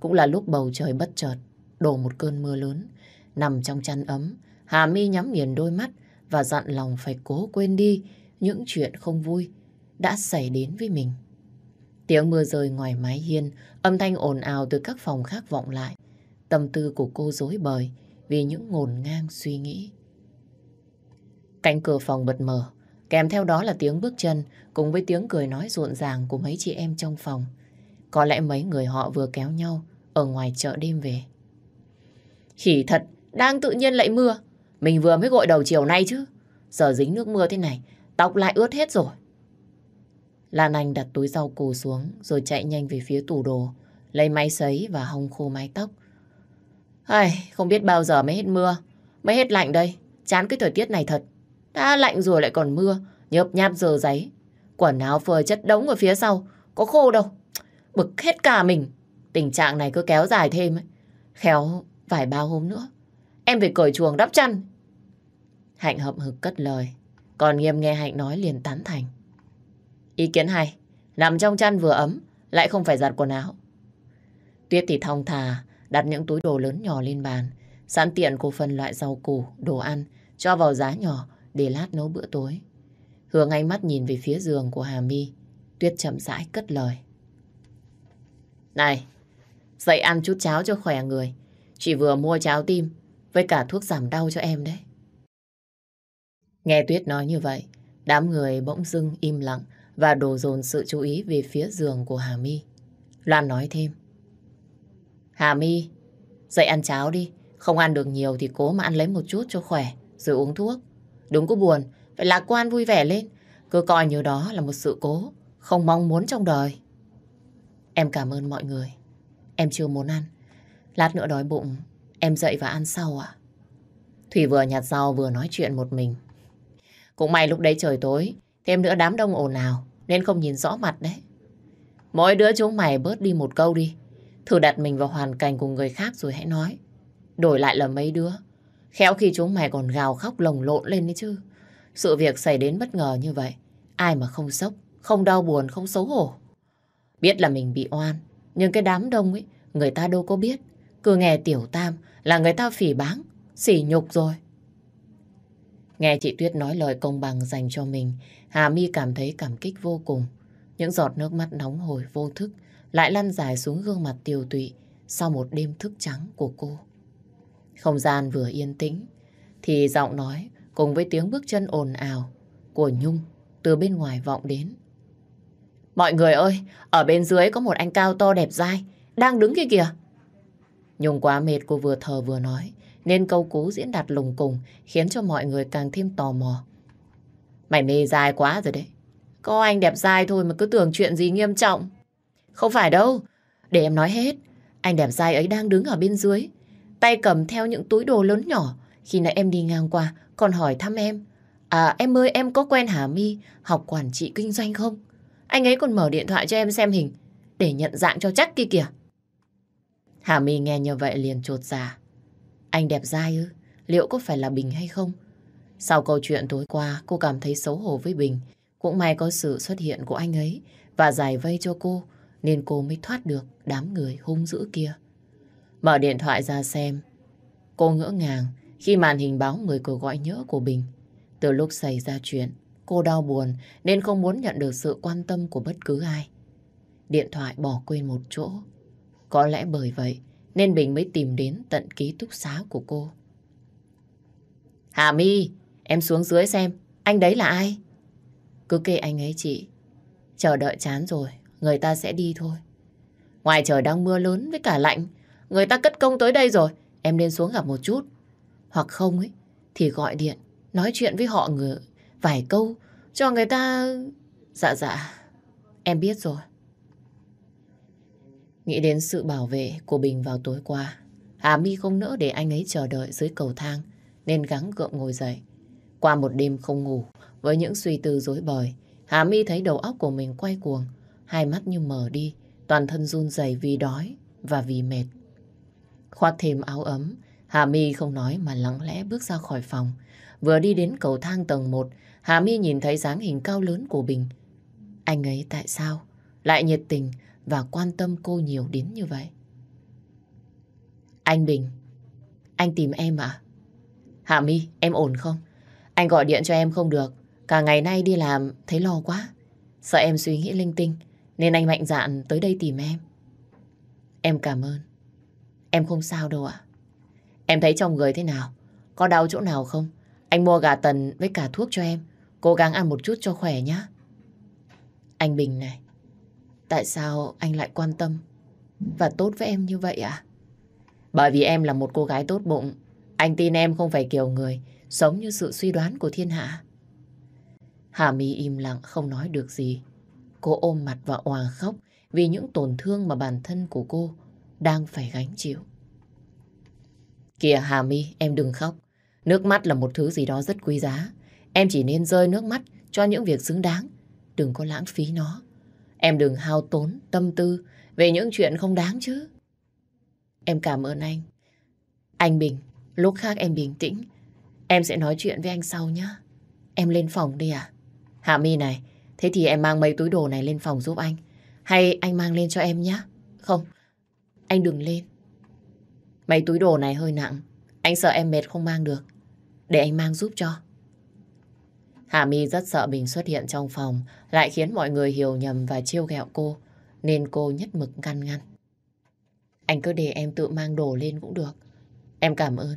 cũng là lúc bầu trời bất chợt, đổ một cơn mưa lớn. Nằm trong chăn ấm, Hà mi nhắm nghiền đôi mắt và dặn lòng phải cố quên đi những chuyện không vui đã xảy đến với mình. Tiếng mưa rơi ngoài mái hiên, âm thanh ồn ào từ các phòng khác vọng lại. Tâm tư của cô dối bời vì những ngổn ngang suy nghĩ. Cánh cửa phòng bật mở, kèm theo đó là tiếng bước chân cùng với tiếng cười nói rộn ràng của mấy chị em trong phòng. Có lẽ mấy người họ vừa kéo nhau ở ngoài chợ đêm về. Khỉ thật, đang tự nhiên lại mưa. Mình vừa mới gội đầu chiều nay chứ. Giờ dính nước mưa thế này, tóc lại ướt hết rồi. Lan Anh đặt túi rau củ xuống rồi chạy nhanh về phía tủ đồ, lấy máy sấy và hong khô mái tóc. Ai, không biết bao giờ mới hết mưa, mới hết lạnh đây. Chán cái thời tiết này thật. Đã lạnh rồi lại còn mưa, nhợp nháp giờ giấy. Quần áo phơi chất đống ở phía sau, có khô đâu. Bực hết cả mình. Tình trạng này cứ kéo dài thêm ấy. Khéo vài ba hôm nữa. Em phải cởi chuồng đắp chăn. Hạnh hậm hực cất lời. Còn nghiêm nghe Hạnh nói liền tán thành. Ý kiến hay. Nằm trong chăn vừa ấm, lại không phải giặt quần áo. Tuyết thì thong thả, đặt những túi đồ lớn nhỏ lên bàn. Sẵn tiện cô phân loại rau củ, đồ ăn, cho vào giá nhỏ để lát nấu bữa tối. Hương ánh mắt nhìn về phía giường của Hà My. Tuyết chậm rãi cất lời. Này, dậy ăn chút cháo cho khỏe người. Chị vừa mua cháo tim với cả thuốc giảm đau cho em đấy. Nghe Tuyết nói như vậy, đám người bỗng dưng im lặng và đổ dồn sự chú ý về phía giường của Hà My. Loan nói thêm. Hà My, dậy ăn cháo đi. Không ăn được nhiều thì cố mà ăn lấy một chút cho khỏe, rồi uống thuốc. Đúng có buồn, phải lạc quan vui vẻ lên. Cứ coi như đó là một sự cố, không mong muốn trong đời. Em cảm ơn mọi người. Em chưa muốn ăn. Lát nữa đói bụng, em dậy và ăn sau ạ. Thủy vừa nhặt rau vừa nói chuyện một mình. Cũng may lúc đấy trời tối, thêm nữa đám đông ồn ào, nên không nhìn rõ mặt đấy. Mỗi đứa chúng mày bớt đi một câu đi. Thử đặt mình vào hoàn cảnh của người khác rồi hãy nói. Đổi lại là mấy đứa. Khéo khi chúng mày còn gào khóc lồng lộn lên đấy chứ. Sự việc xảy đến bất ngờ như vậy. Ai mà không sốc, không đau buồn, không xấu hổ. Biết là mình bị oan. Nhưng cái đám đông ấy, người ta đâu có biết. Cứ nghe tiểu tam là người ta phỉ báng, sỉ nhục rồi. Nghe chị Tuyết nói lời công bằng dành cho mình, Hà My cảm thấy cảm kích vô cùng. Những giọt nước mắt nóng hổi vô thức lại lăn dài xuống gương mặt tiều tụy sau một đêm thức trắng của cô. Không gian vừa yên tĩnh, thì giọng nói cùng với tiếng bước chân ồn ào của Nhung từ bên ngoài vọng đến. Mọi người ơi, ở bên dưới có một anh cao to đẹp dai, đang đứng kia kìa. Nhung quá mệt cô vừa thờ vừa nói, nên câu cú diễn đạt lùng cùng khiến cho mọi người càng thêm tò mò. Mày mê dai quá rồi đấy. Có anh đẹp dai thôi mà cứ tưởng chuyện gì nghiêm trọng. Không phải đâu, để em nói hết. Anh đẹp dai ấy đang đứng ở bên dưới, tay cầm theo những túi đồ lớn nhỏ. Khi nãy em đi ngang qua, còn hỏi thăm em. À em ơi em có quen Hà My học quản trị kinh doanh không? Anh ấy còn mở điện thoại cho em xem hình để nhận dạng cho chắc kia kìa. Hà My nghe như vậy liền trột dạ. Anh đẹp dai ư? Liệu có phải là Bình hay không? Sau câu chuyện tối qua, cô cảm thấy xấu hổ với Bình. Cũng may có sự xuất hiện của anh ấy và giải vây cho cô, nên cô mới thoát được đám người hung dữ kia. Mở điện thoại ra xem. Cô ngỡ ngàng khi màn hình báo người cuộc gọi nhớ của Bình. Từ lúc xảy ra chuyện, cô đau buồn nên không muốn nhận được sự quan tâm của bất cứ ai. Điện thoại bỏ quên một chỗ. Có lẽ bởi vậy nên Bình mới tìm đến tận ký túc xá của cô. Hà My, em xuống dưới xem, anh đấy là ai? Cứ kệ anh ấy chị. Chờ đợi chán rồi, người ta sẽ đi thôi. Ngoài trời đang mưa lớn với cả lạnh, người ta cất công tới đây rồi, em nên xuống gặp một chút. Hoặc không ấy, thì gọi điện, nói chuyện với họ người vài câu, cho người ta... Dạ dạ, em biết rồi. Nghĩ đến sự bảo vệ của Bình vào tối qua, Hà My không nỡ để anh ấy chờ đợi dưới cầu thang, nên gắng gượng ngồi dậy. Qua một đêm không ngủ, với những suy tư rối bời, Hà My thấy đầu óc của mình quay cuồng, hai mắt như mở đi, toàn thân run rẩy vì đói và vì mệt. Khoác thêm áo ấm, Hà My không nói mà lặng lẽ bước ra khỏi phòng. Vừa đi đến cầu thang tầng 1, Hà My nhìn thấy dáng hình cao lớn của Bình. Anh ấy tại sao lại nhiệt tình và quan tâm cô nhiều đến như vậy? Anh Bình, anh tìm em à? Hà My, em ổn không? Anh gọi điện cho em không được. Cả ngày nay đi làm thấy lo quá. Sợ em suy nghĩ linh tinh nên anh mạnh dạn tới đây tìm em. Em cảm ơn. Em không sao đâu ạ. Em thấy trong người thế nào? Có đau chỗ nào không? Anh mua gà tần với cả thuốc cho em. Cố gắng ăn một chút cho khỏe nhé. Anh Bình này, tại sao anh lại quan tâm và tốt với em như vậy ạ? Bởi vì em là một cô gái tốt bụng. Anh tin em không phải kiểu người sống như sự suy đoán của thiên hạ. Hà My im lặng không nói được gì. Cô ôm mặt và òa khóc vì những tổn thương mà bản thân của cô đang phải gánh chịu. Kìa Hà My, em đừng khóc. Nước mắt là một thứ gì đó rất quý giá. Em chỉ nên rơi nước mắt cho những việc xứng đáng. Đừng có lãng phí nó. Em đừng hao tốn tâm tư về những chuyện không đáng chứ. Em cảm ơn anh. Anh Bình, lúc khác em bình tĩnh. Em sẽ nói chuyện với anh sau nhé. Em lên phòng đi à? Hạ My này, thế thì em mang mấy túi đồ này lên phòng giúp anh. Hay anh mang lên cho em nhé? Không, anh đừng lên. Mấy túi đồ này hơi nặng. Anh sợ em mệt không mang được. Để anh mang giúp cho. Hà My rất sợ Bình xuất hiện trong phòng, lại khiến mọi người hiểu nhầm và trêu ghẹo cô, nên cô nhất mực ngăn ngăn. Anh cứ để em tự mang đồ lên cũng được. Em cảm ơn.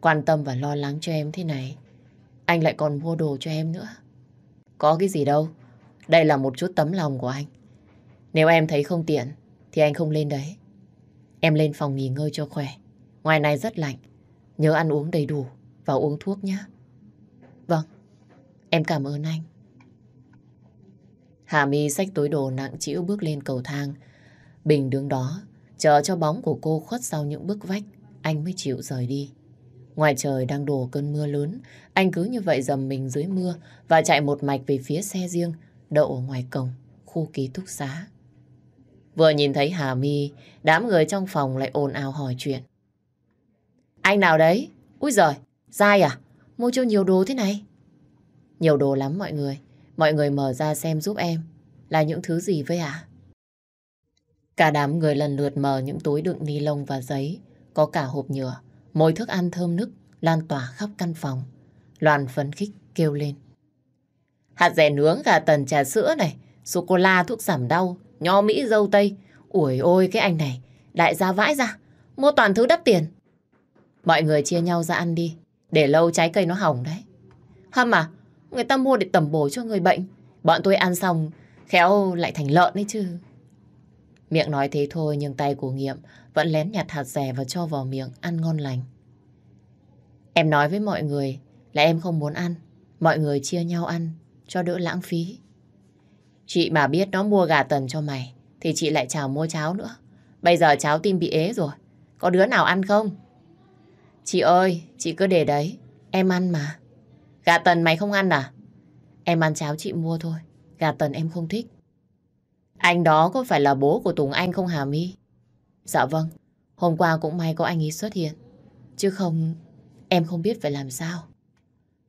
Quan tâm và lo lắng cho em thế này. Anh lại còn mua đồ cho em nữa. Có cái gì đâu. Đây là một chút tấm lòng của anh. Nếu em thấy không tiện, thì anh không lên đấy. Em lên phòng nghỉ ngơi cho khỏe. Ngoài này rất lạnh. Nhớ ăn uống đầy đủ và uống thuốc nhé. Vâng, em cảm ơn anh. Hà My xách túi đồ nặng chịu bước lên cầu thang. Bình đứng đó, chờ cho bóng của cô khuất sau những bức vách, anh mới chịu rời đi. Ngoài trời đang đổ cơn mưa lớn, anh cứ như vậy dầm mình dưới mưa và chạy một mạch về phía xe riêng, đậu ở ngoài cổng, khu ký túc xá. Vừa nhìn thấy Hà My, đám người trong phòng lại ồn ào hỏi chuyện. Anh nào đấy? Úi giời, dai à? Mua cho nhiều đồ thế này. Nhiều đồ lắm mọi người. Mọi người mở ra xem giúp em. Là những thứ gì với ạ? Cả đám người lần lượt mở những túi đựng ni lông và giấy. Có cả hộp nhựa. Mùi thức ăn thơm nức lan tỏa khắp căn phòng. Loan phấn khích kêu lên. Hạt rẻ nướng, gà tần trà sữa này, sô-cô-la, thuốc giảm đau, nho mỹ, dâu tây. Ủi ôi cái anh này, đại gia vãi ra, mua toàn thứ đắt tiền. Mọi người chia nhau ra ăn đi, để lâu trái cây nó hỏng đấy. Hâm à, người ta mua để tẩm bổ cho người bệnh. Bọn tôi ăn xong, khéo lại thành lợn đấy chứ. Miệng nói thế thôi nhưng tay của Nghiệm vẫn lén nhặt hạt rẻ và cho vào miệng ăn ngon lành. Em nói với mọi người là em không muốn ăn. Mọi người chia nhau ăn cho đỡ lãng phí. Chị mà biết nó mua gà tần cho mày thì chị lại chào mua cháo nữa. Bây giờ cháu tim bị ế rồi. Có đứa nào ăn không? Chị ơi, chị cứ để đấy. Em ăn mà. Gà tần mày không ăn à? Em ăn cháo chị mua thôi. Gà tần em không thích. Anh đó có phải là bố của Tùng Anh không Hà My? Dạ vâng. Hôm qua cũng may có anh ấy xuất hiện. Chứ không, em không biết phải làm sao.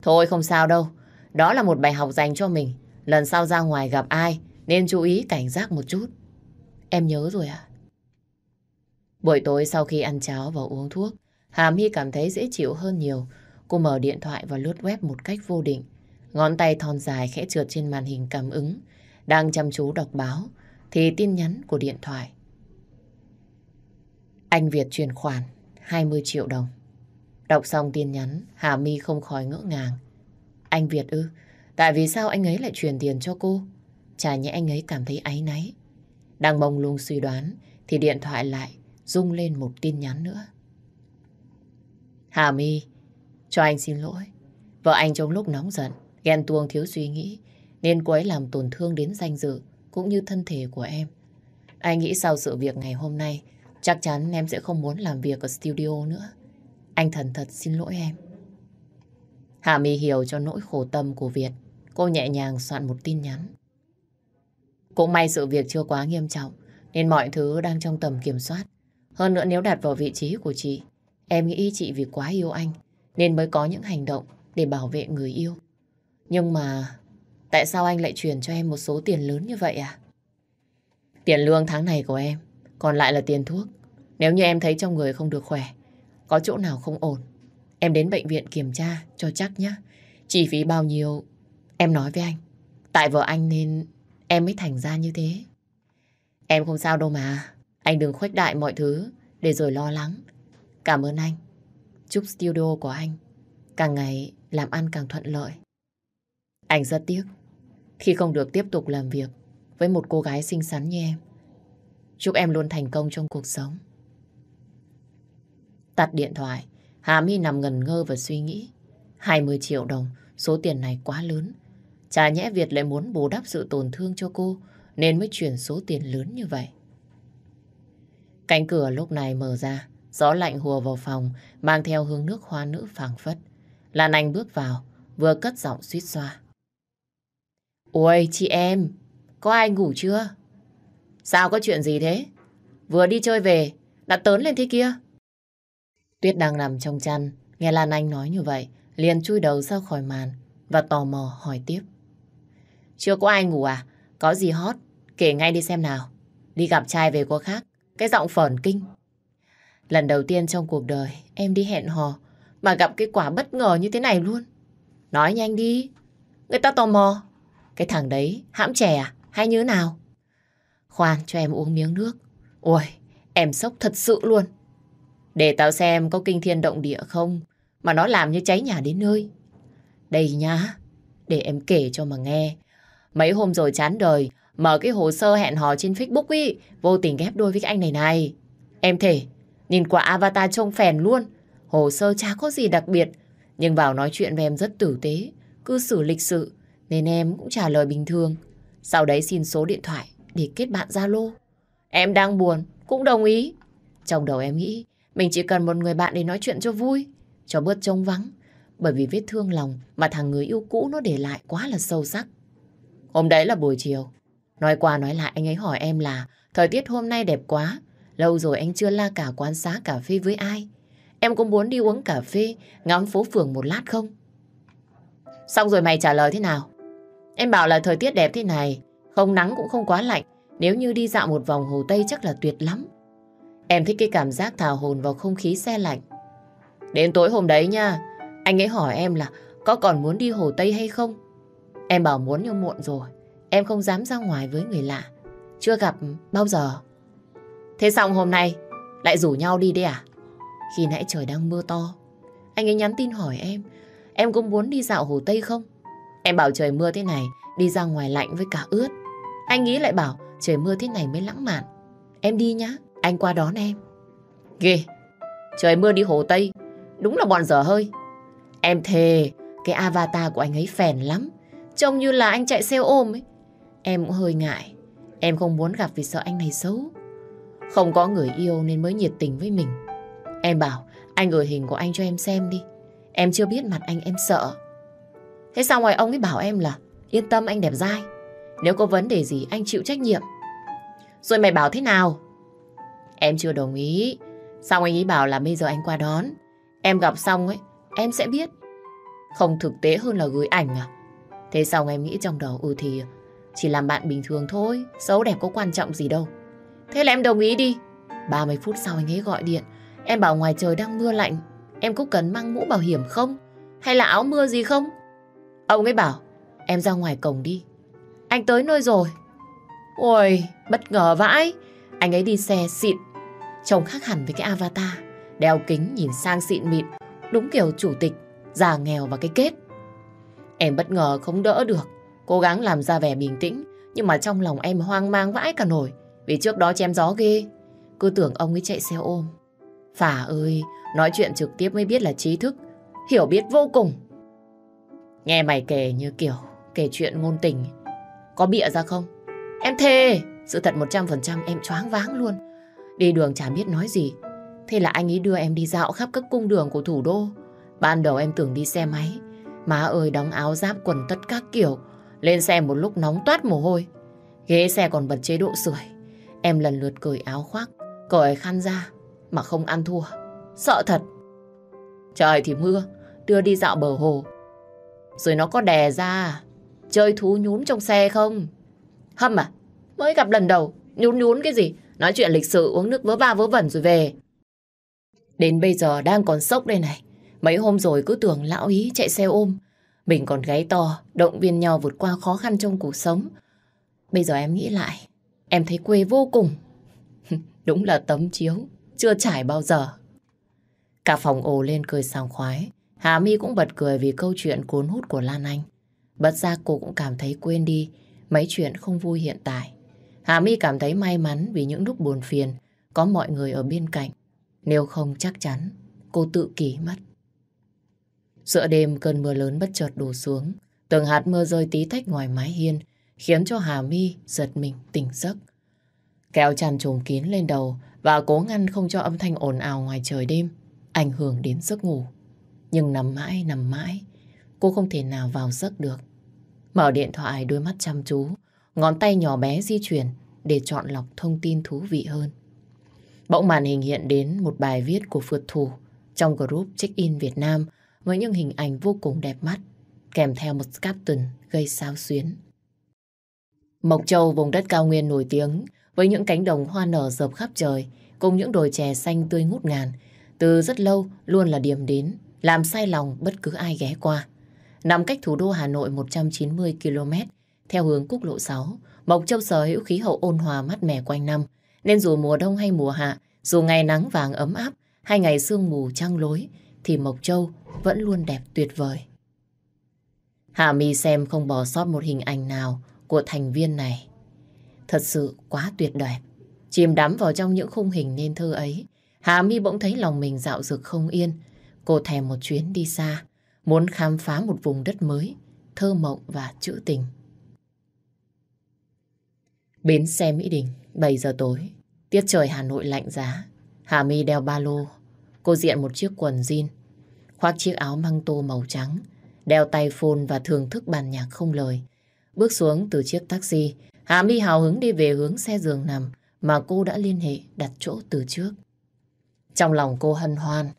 Thôi không sao đâu. Đó là một bài học dành cho mình. Lần sau ra ngoài gặp ai nên chú ý cảnh giác một chút. Em nhớ rồi à? Buổi tối sau khi ăn cháo và uống thuốc, Hà My cảm thấy dễ chịu hơn nhiều. Cô mở điện thoại và lướt web một cách vô định. Ngón tay thon dài khẽ trượt trên màn hình cảm ứng. Đang chăm chú đọc báo thì tin nhắn của điện thoại. Anh Việt chuyển khoản 20 triệu đồng. Đọc xong tin nhắn, Hà My không khỏi ngỡ ngàng. Anh Việt ư? Tại vì sao anh ấy lại truyền tiền cho cô? Chả nhẽ anh ấy cảm thấy áy náy. Đang mông lung suy đoán thì điện thoại lại rung lên một tin nhắn nữa. Hà My, cho anh xin lỗi. Vợ anh trong lúc nóng giận, ghen tuông thiếu suy nghĩ, nên cô ấy làm tổn thương đến danh dự cũng như thân thể của em. Anh nghĩ sau sự việc ngày hôm nay, chắc chắn em sẽ không muốn làm việc ở studio nữa. Anh thần thật xin lỗi em. Hà My hiểu cho nỗi khổ tâm của Việt. Cô nhẹ nhàng soạn một tin nhắn. Cũng may sự việc chưa quá nghiêm trọng, nên mọi thứ đang trong tầm kiểm soát. Hơn nữa nếu đặt vào vị trí của chị, em nghĩ chị vì quá yêu anh, nên mới có những hành động để bảo vệ người yêu. Nhưng mà tại sao anh lại chuyển cho em một số tiền lớn như vậy à? Tiền lương tháng này của em, còn lại là tiền thuốc. Nếu như em thấy trong người không được khỏe, có chỗ nào không ổn, em đến bệnh viện kiểm tra cho chắc nhé. Chi phí bao nhiêu, em nói với anh. Tại vợ anh nên em mới thành ra như thế. Em không sao đâu mà. Anh đừng khuếch đại mọi thứ để rồi lo lắng. Cảm ơn anh. Chúc studio của anh càng ngày làm ăn càng thuận lợi. Anh rất tiếc khi không được tiếp tục làm việc với một cô gái xinh xắn như em. Chúc em luôn thành công trong cuộc sống. Tắt điện thoại, Hà My nằm ngần ngơ và suy nghĩ. 20 triệu đồng, số tiền này quá lớn. Chả nhẽ Việt lại muốn bù đắp sự tổn thương cho cô, nên mới chuyển số tiền lớn như vậy. Cánh cửa lúc này mở ra, gió lạnh hùa vào phòng, mang theo hương nước hoa nữ phảng phất. Lan Anh bước vào, vừa cất giọng suýt xoa. Ôi, chị em, có ai ngủ chưa? Sao có chuyện gì thế? Vừa đi chơi về, đã tớn lên thế kia. Tuyết đang nằm trong chăn, nghe Lan Anh nói như vậy, liền chui đầu ra khỏi màn và tò mò hỏi tiếp. Chưa có ai ngủ à? Có gì hot? Kể ngay đi xem nào. Đi gặp trai về có khác, cái giọng phởn kinh. Lần đầu tiên trong cuộc đời em đi hẹn hò mà gặp cái quả bất ngờ như thế này luôn. Nói nhanh đi, người ta tò mò. Cái thằng đấy hãm trẻ à? Hay như nào? Khoan cho em uống miếng nước. Ôi, em sốc thật sự luôn. Để tao xem có kinh thiên động địa không mà nó làm như cháy nhà đến nơi. Đây nhá, để em kể cho mà nghe. Mấy hôm rồi chán đời, mở cái hồ sơ hẹn hò trên Facebook ý, vô tình ghép đôi với cái anh này này. Em thể, nhìn qua avatar trông phèn luôn. Hồ sơ chả có gì đặc biệt, nhưng vào nói chuyện với em rất tử tế, cư xử lịch sự, nên em cũng trả lời bình thường. Sau đấy xin số điện thoại để kết bạn Zalo. Em đang buồn, cũng đồng ý. Trong đầu em nghĩ, mình chỉ cần một người bạn để nói chuyện cho vui, cho bớt trông vắng. Bởi vì vết thương lòng mà thằng người yêu cũ nó để lại quá là sâu sắc. Hôm đấy là buổi chiều, Nói qua nói lại anh ấy hỏi em là thời tiết hôm nay đẹp quá. Lâu rồi anh chưa la cả quán xá cà phê với ai. Em cũng muốn đi uống cà phê, ngắm phố phường một lát không? Xong rồi mày trả lời thế nào? Em bảo là thời tiết đẹp thế này, không nắng cũng không quá lạnh. Nếu như đi dạo một vòng Hồ Tây chắc là tuyệt lắm. Em thích cái cảm giác thả hồn vào không khí xe lạnh. Đến tối hôm đấy nha, anh ấy hỏi em là có còn muốn đi Hồ Tây hay không? Em bảo muốn nhưng muộn rồi. Em không dám ra ngoài với người lạ. Chưa gặp bao giờ. Thế xong hôm nay lại rủ nhau đi đi à? Khi nãy trời đang mưa to. Anh ấy nhắn tin hỏi em. Em cũng muốn đi dạo Hồ Tây không? Em bảo trời mưa thế này, đi ra ngoài lạnh với cả ướt. Anh nghĩ lại bảo trời mưa thế này mới lãng mạn. Em đi nhá, anh qua đón em. Ghê, trời mưa đi Hồ Tây, đúng là bọn dở hơi. Em thề, cái avatar của anh ấy phèn lắm. Trông như là anh chạy xe ôm ấy. Em cũng hơi ngại. Em không muốn gặp vì sợ anh này xấu. Không có người yêu nên mới nhiệt tình với mình. Em bảo anh gửi hình của anh cho em xem đi. Em chưa biết mặt anh em sợ. Thế xong rồi ông ấy bảo em là yên tâm anh đẹp dai. Nếu có vấn đề gì anh chịu trách nhiệm. Rồi mày bảo thế nào? Em chưa đồng ý. Xong anh ấy bảo là bây giờ anh qua đón. Em gặp xong ấy, em sẽ biết. Không thực tế hơn là gửi ảnh à? Thế xong em nghĩ trong đầu ừ thì chỉ làm bạn bình thường thôi, xấu đẹp có quan trọng gì đâu. Thế là em đồng ý đi. 30 phút sau anh ấy gọi điện, em bảo ngoài trời đang mưa lạnh, em có cần mang mũ bảo hiểm không? Hay là áo mưa gì không? Ông ấy bảo, em ra ngoài cổng đi. Anh tới nơi rồi. Ôi, bất ngờ vãi. Anh ấy đi xe xịn, trông khác hẳn với cái avatar. Đeo kính nhìn sang xịn mịn, đúng kiểu chủ tịch, già nghèo và cái kết. Em bất ngờ không đỡ được, cố gắng làm ra vẻ bình tĩnh, nhưng mà trong lòng em hoang mang vãi cả nổi, vì trước đó chém gió ghê. Cứ tưởng ông ấy chạy xe ôm. Phà ơi, nói chuyện trực tiếp mới biết là trí thức, hiểu biết vô cùng. Nghe mày kể như kiểu kể chuyện ngôn tình, có bịa ra không? Em thề, sự thật 100% em choáng váng luôn. Đi đường chả biết nói gì. Thế là anh ấy đưa em đi dạo khắp các cung đường của thủ đô. Ban đầu em tưởng đi xe máy. Má ơi đóng áo giáp quần tất các kiểu. Lên xe một lúc nóng toát mồ hôi. Ghế xe còn bật chế độ sưởi. Em lần lượt cởi áo khoác, cởi khăn ra mà không ăn thua. Sợ thật. Trời thì mưa, đưa đi dạo bờ hồ. Rồi nó có đè ra, chơi thú nhún trong xe không? Hâm à, mới gặp lần đầu, nhún nhún cái gì? Nói chuyện lịch sự uống nước vớ va vớ vẩn rồi về. Đến bây giờ đang còn sốc đây này. Mấy hôm rồi cứ tưởng lão ý chạy xe ôm. Mình còn gáy to, động viên nhau vượt qua khó khăn trong cuộc sống. Bây giờ em nghĩ lại, em thấy quê vô cùng. Đúng là tấm chiếu, chưa trải bao giờ. Cả phòng ồ lên cười sảng khoái. Hà My cũng bật cười vì câu chuyện cuốn hút của Lan Anh. Bất giác cô cũng cảm thấy quên đi mấy chuyện không vui hiện tại. Hà My cảm thấy may mắn vì những lúc buồn phiền có mọi người ở bên cạnh. Nếu không chắc chắn cô tự kỷ mất. Giữa đêm cơn mưa lớn bất chợt đổ xuống. Từng hạt mưa rơi tí tách ngoài mái hiên khiến cho Hà My giật mình tỉnh giấc. Kéo chăn trùm kín lên đầu và cố ngăn không cho âm thanh ồn ào ngoài trời đêm ảnh hưởng đến giấc ngủ. Nhưng nằm mãi, nằm mãi, cô không thể nào vào giấc được. Mở điện thoại đôi mắt chăm chú, ngón tay nhỏ bé di chuyển để chọn lọc thông tin thú vị hơn. Bỗng màn hình hiện đến một bài viết của phượt thủ trong group check-in Việt Nam với những hình ảnh vô cùng đẹp mắt, kèm theo một captain gây sao xuyến. Mộc Châu, vùng đất cao nguyên nổi tiếng, với những cánh đồng hoa nở dập khắp trời, cùng những đồi chè xanh tươi ngút ngàn, từ rất lâu luôn là điểm đến, làm say lòng bất cứ ai ghé qua. Nằm cách thủ đô Hà Nội 190 km, theo hướng quốc lộ 6, Mộc Châu sở hữu khí hậu ôn hòa mát mẻ quanh năm, nên dù mùa đông hay mùa hạ, dù ngày nắng vàng ấm áp hay ngày sương mù trăng lối, thì Mộc Châu vẫn luôn đẹp tuyệt vời. Hà My xem không bỏ sót một hình ảnh nào của thành viên này. Thật sự quá tuyệt đẹp. Chìm đắm vào trong những khung hình nên thơ ấy, Hà My bỗng thấy lòng mình dạo dực không yên. Cô thèm một chuyến đi xa, muốn khám phá một vùng đất mới, thơ mộng và trữ tình. Bến xe Mỹ Đình, 7 giờ tối. Tiết trời Hà Nội lạnh giá. Hà My đeo ba lô. Cô diện một chiếc quần jean, khoác chiếc áo măng tô màu trắng, đeo tay phone và thưởng thức bàn nhạc không lời. Bước xuống từ chiếc taxi, Hạ Mi hào hứng đi về hướng xe giường nằm mà cô đã liên hệ đặt chỗ từ trước. Trong lòng cô hân hoan,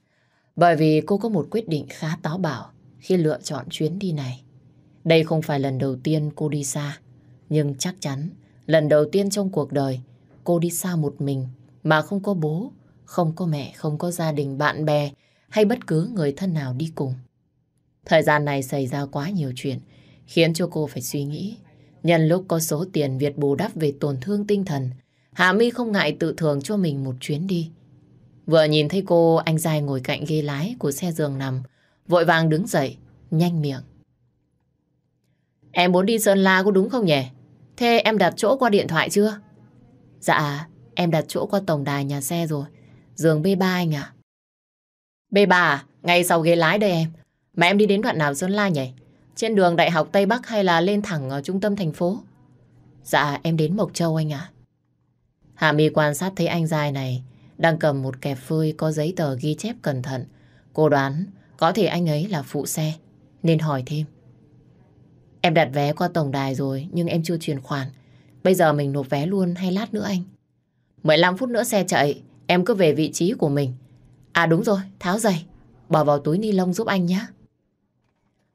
bởi vì cô có một quyết định khá táo bạo khi lựa chọn chuyến đi này. Đây không phải lần đầu tiên cô đi xa, nhưng chắc chắn lần đầu tiên trong cuộc đời cô đi xa một mình mà không có bố, không có mẹ, không có gia đình, bạn bè hay bất cứ người thân nào đi cùng. Thời gian này xảy ra quá nhiều chuyện, khiến cho cô phải suy nghĩ. Nhân lúc có số tiền Việt bù đắp về tổn thương tinh thần, Hà My không ngại tự thưởng cho mình một chuyến đi. Vừa nhìn thấy cô, anh dài ngồi cạnh ghế lái của xe giường nằm, vội vàng đứng dậy, nhanh miệng. Em muốn đi Sơn La có đúng không nhỉ? Thế em đặt chỗ qua điện thoại chưa? Dạ, em đặt chỗ qua tổng đài nhà xe rồi. Giường B3 anh ạ. B3 à? Ngay sau ghế lái đây em. Mà em đi đến đoạn nào Sơn La nhỉ? Trên đường Đại học Tây Bắc hay là lên thẳng ở trung tâm thành phố? Dạ, em đến Mộc Châu anh ạ. Hạ My quan sát thấy anh dài này đang cầm một kẹp phơi có giấy tờ ghi chép cẩn thận. Cô đoán có thể anh ấy là phụ xe, nên hỏi thêm. Em đặt vé qua tổng đài rồi nhưng em chưa chuyển khoản. Bây giờ mình nộp vé luôn hay lát nữa anh? 15 phút nữa xe chạy, em cứ về vị trí của mình. À đúng rồi, tháo giày, bỏ vào túi ni lông giúp anh nhé.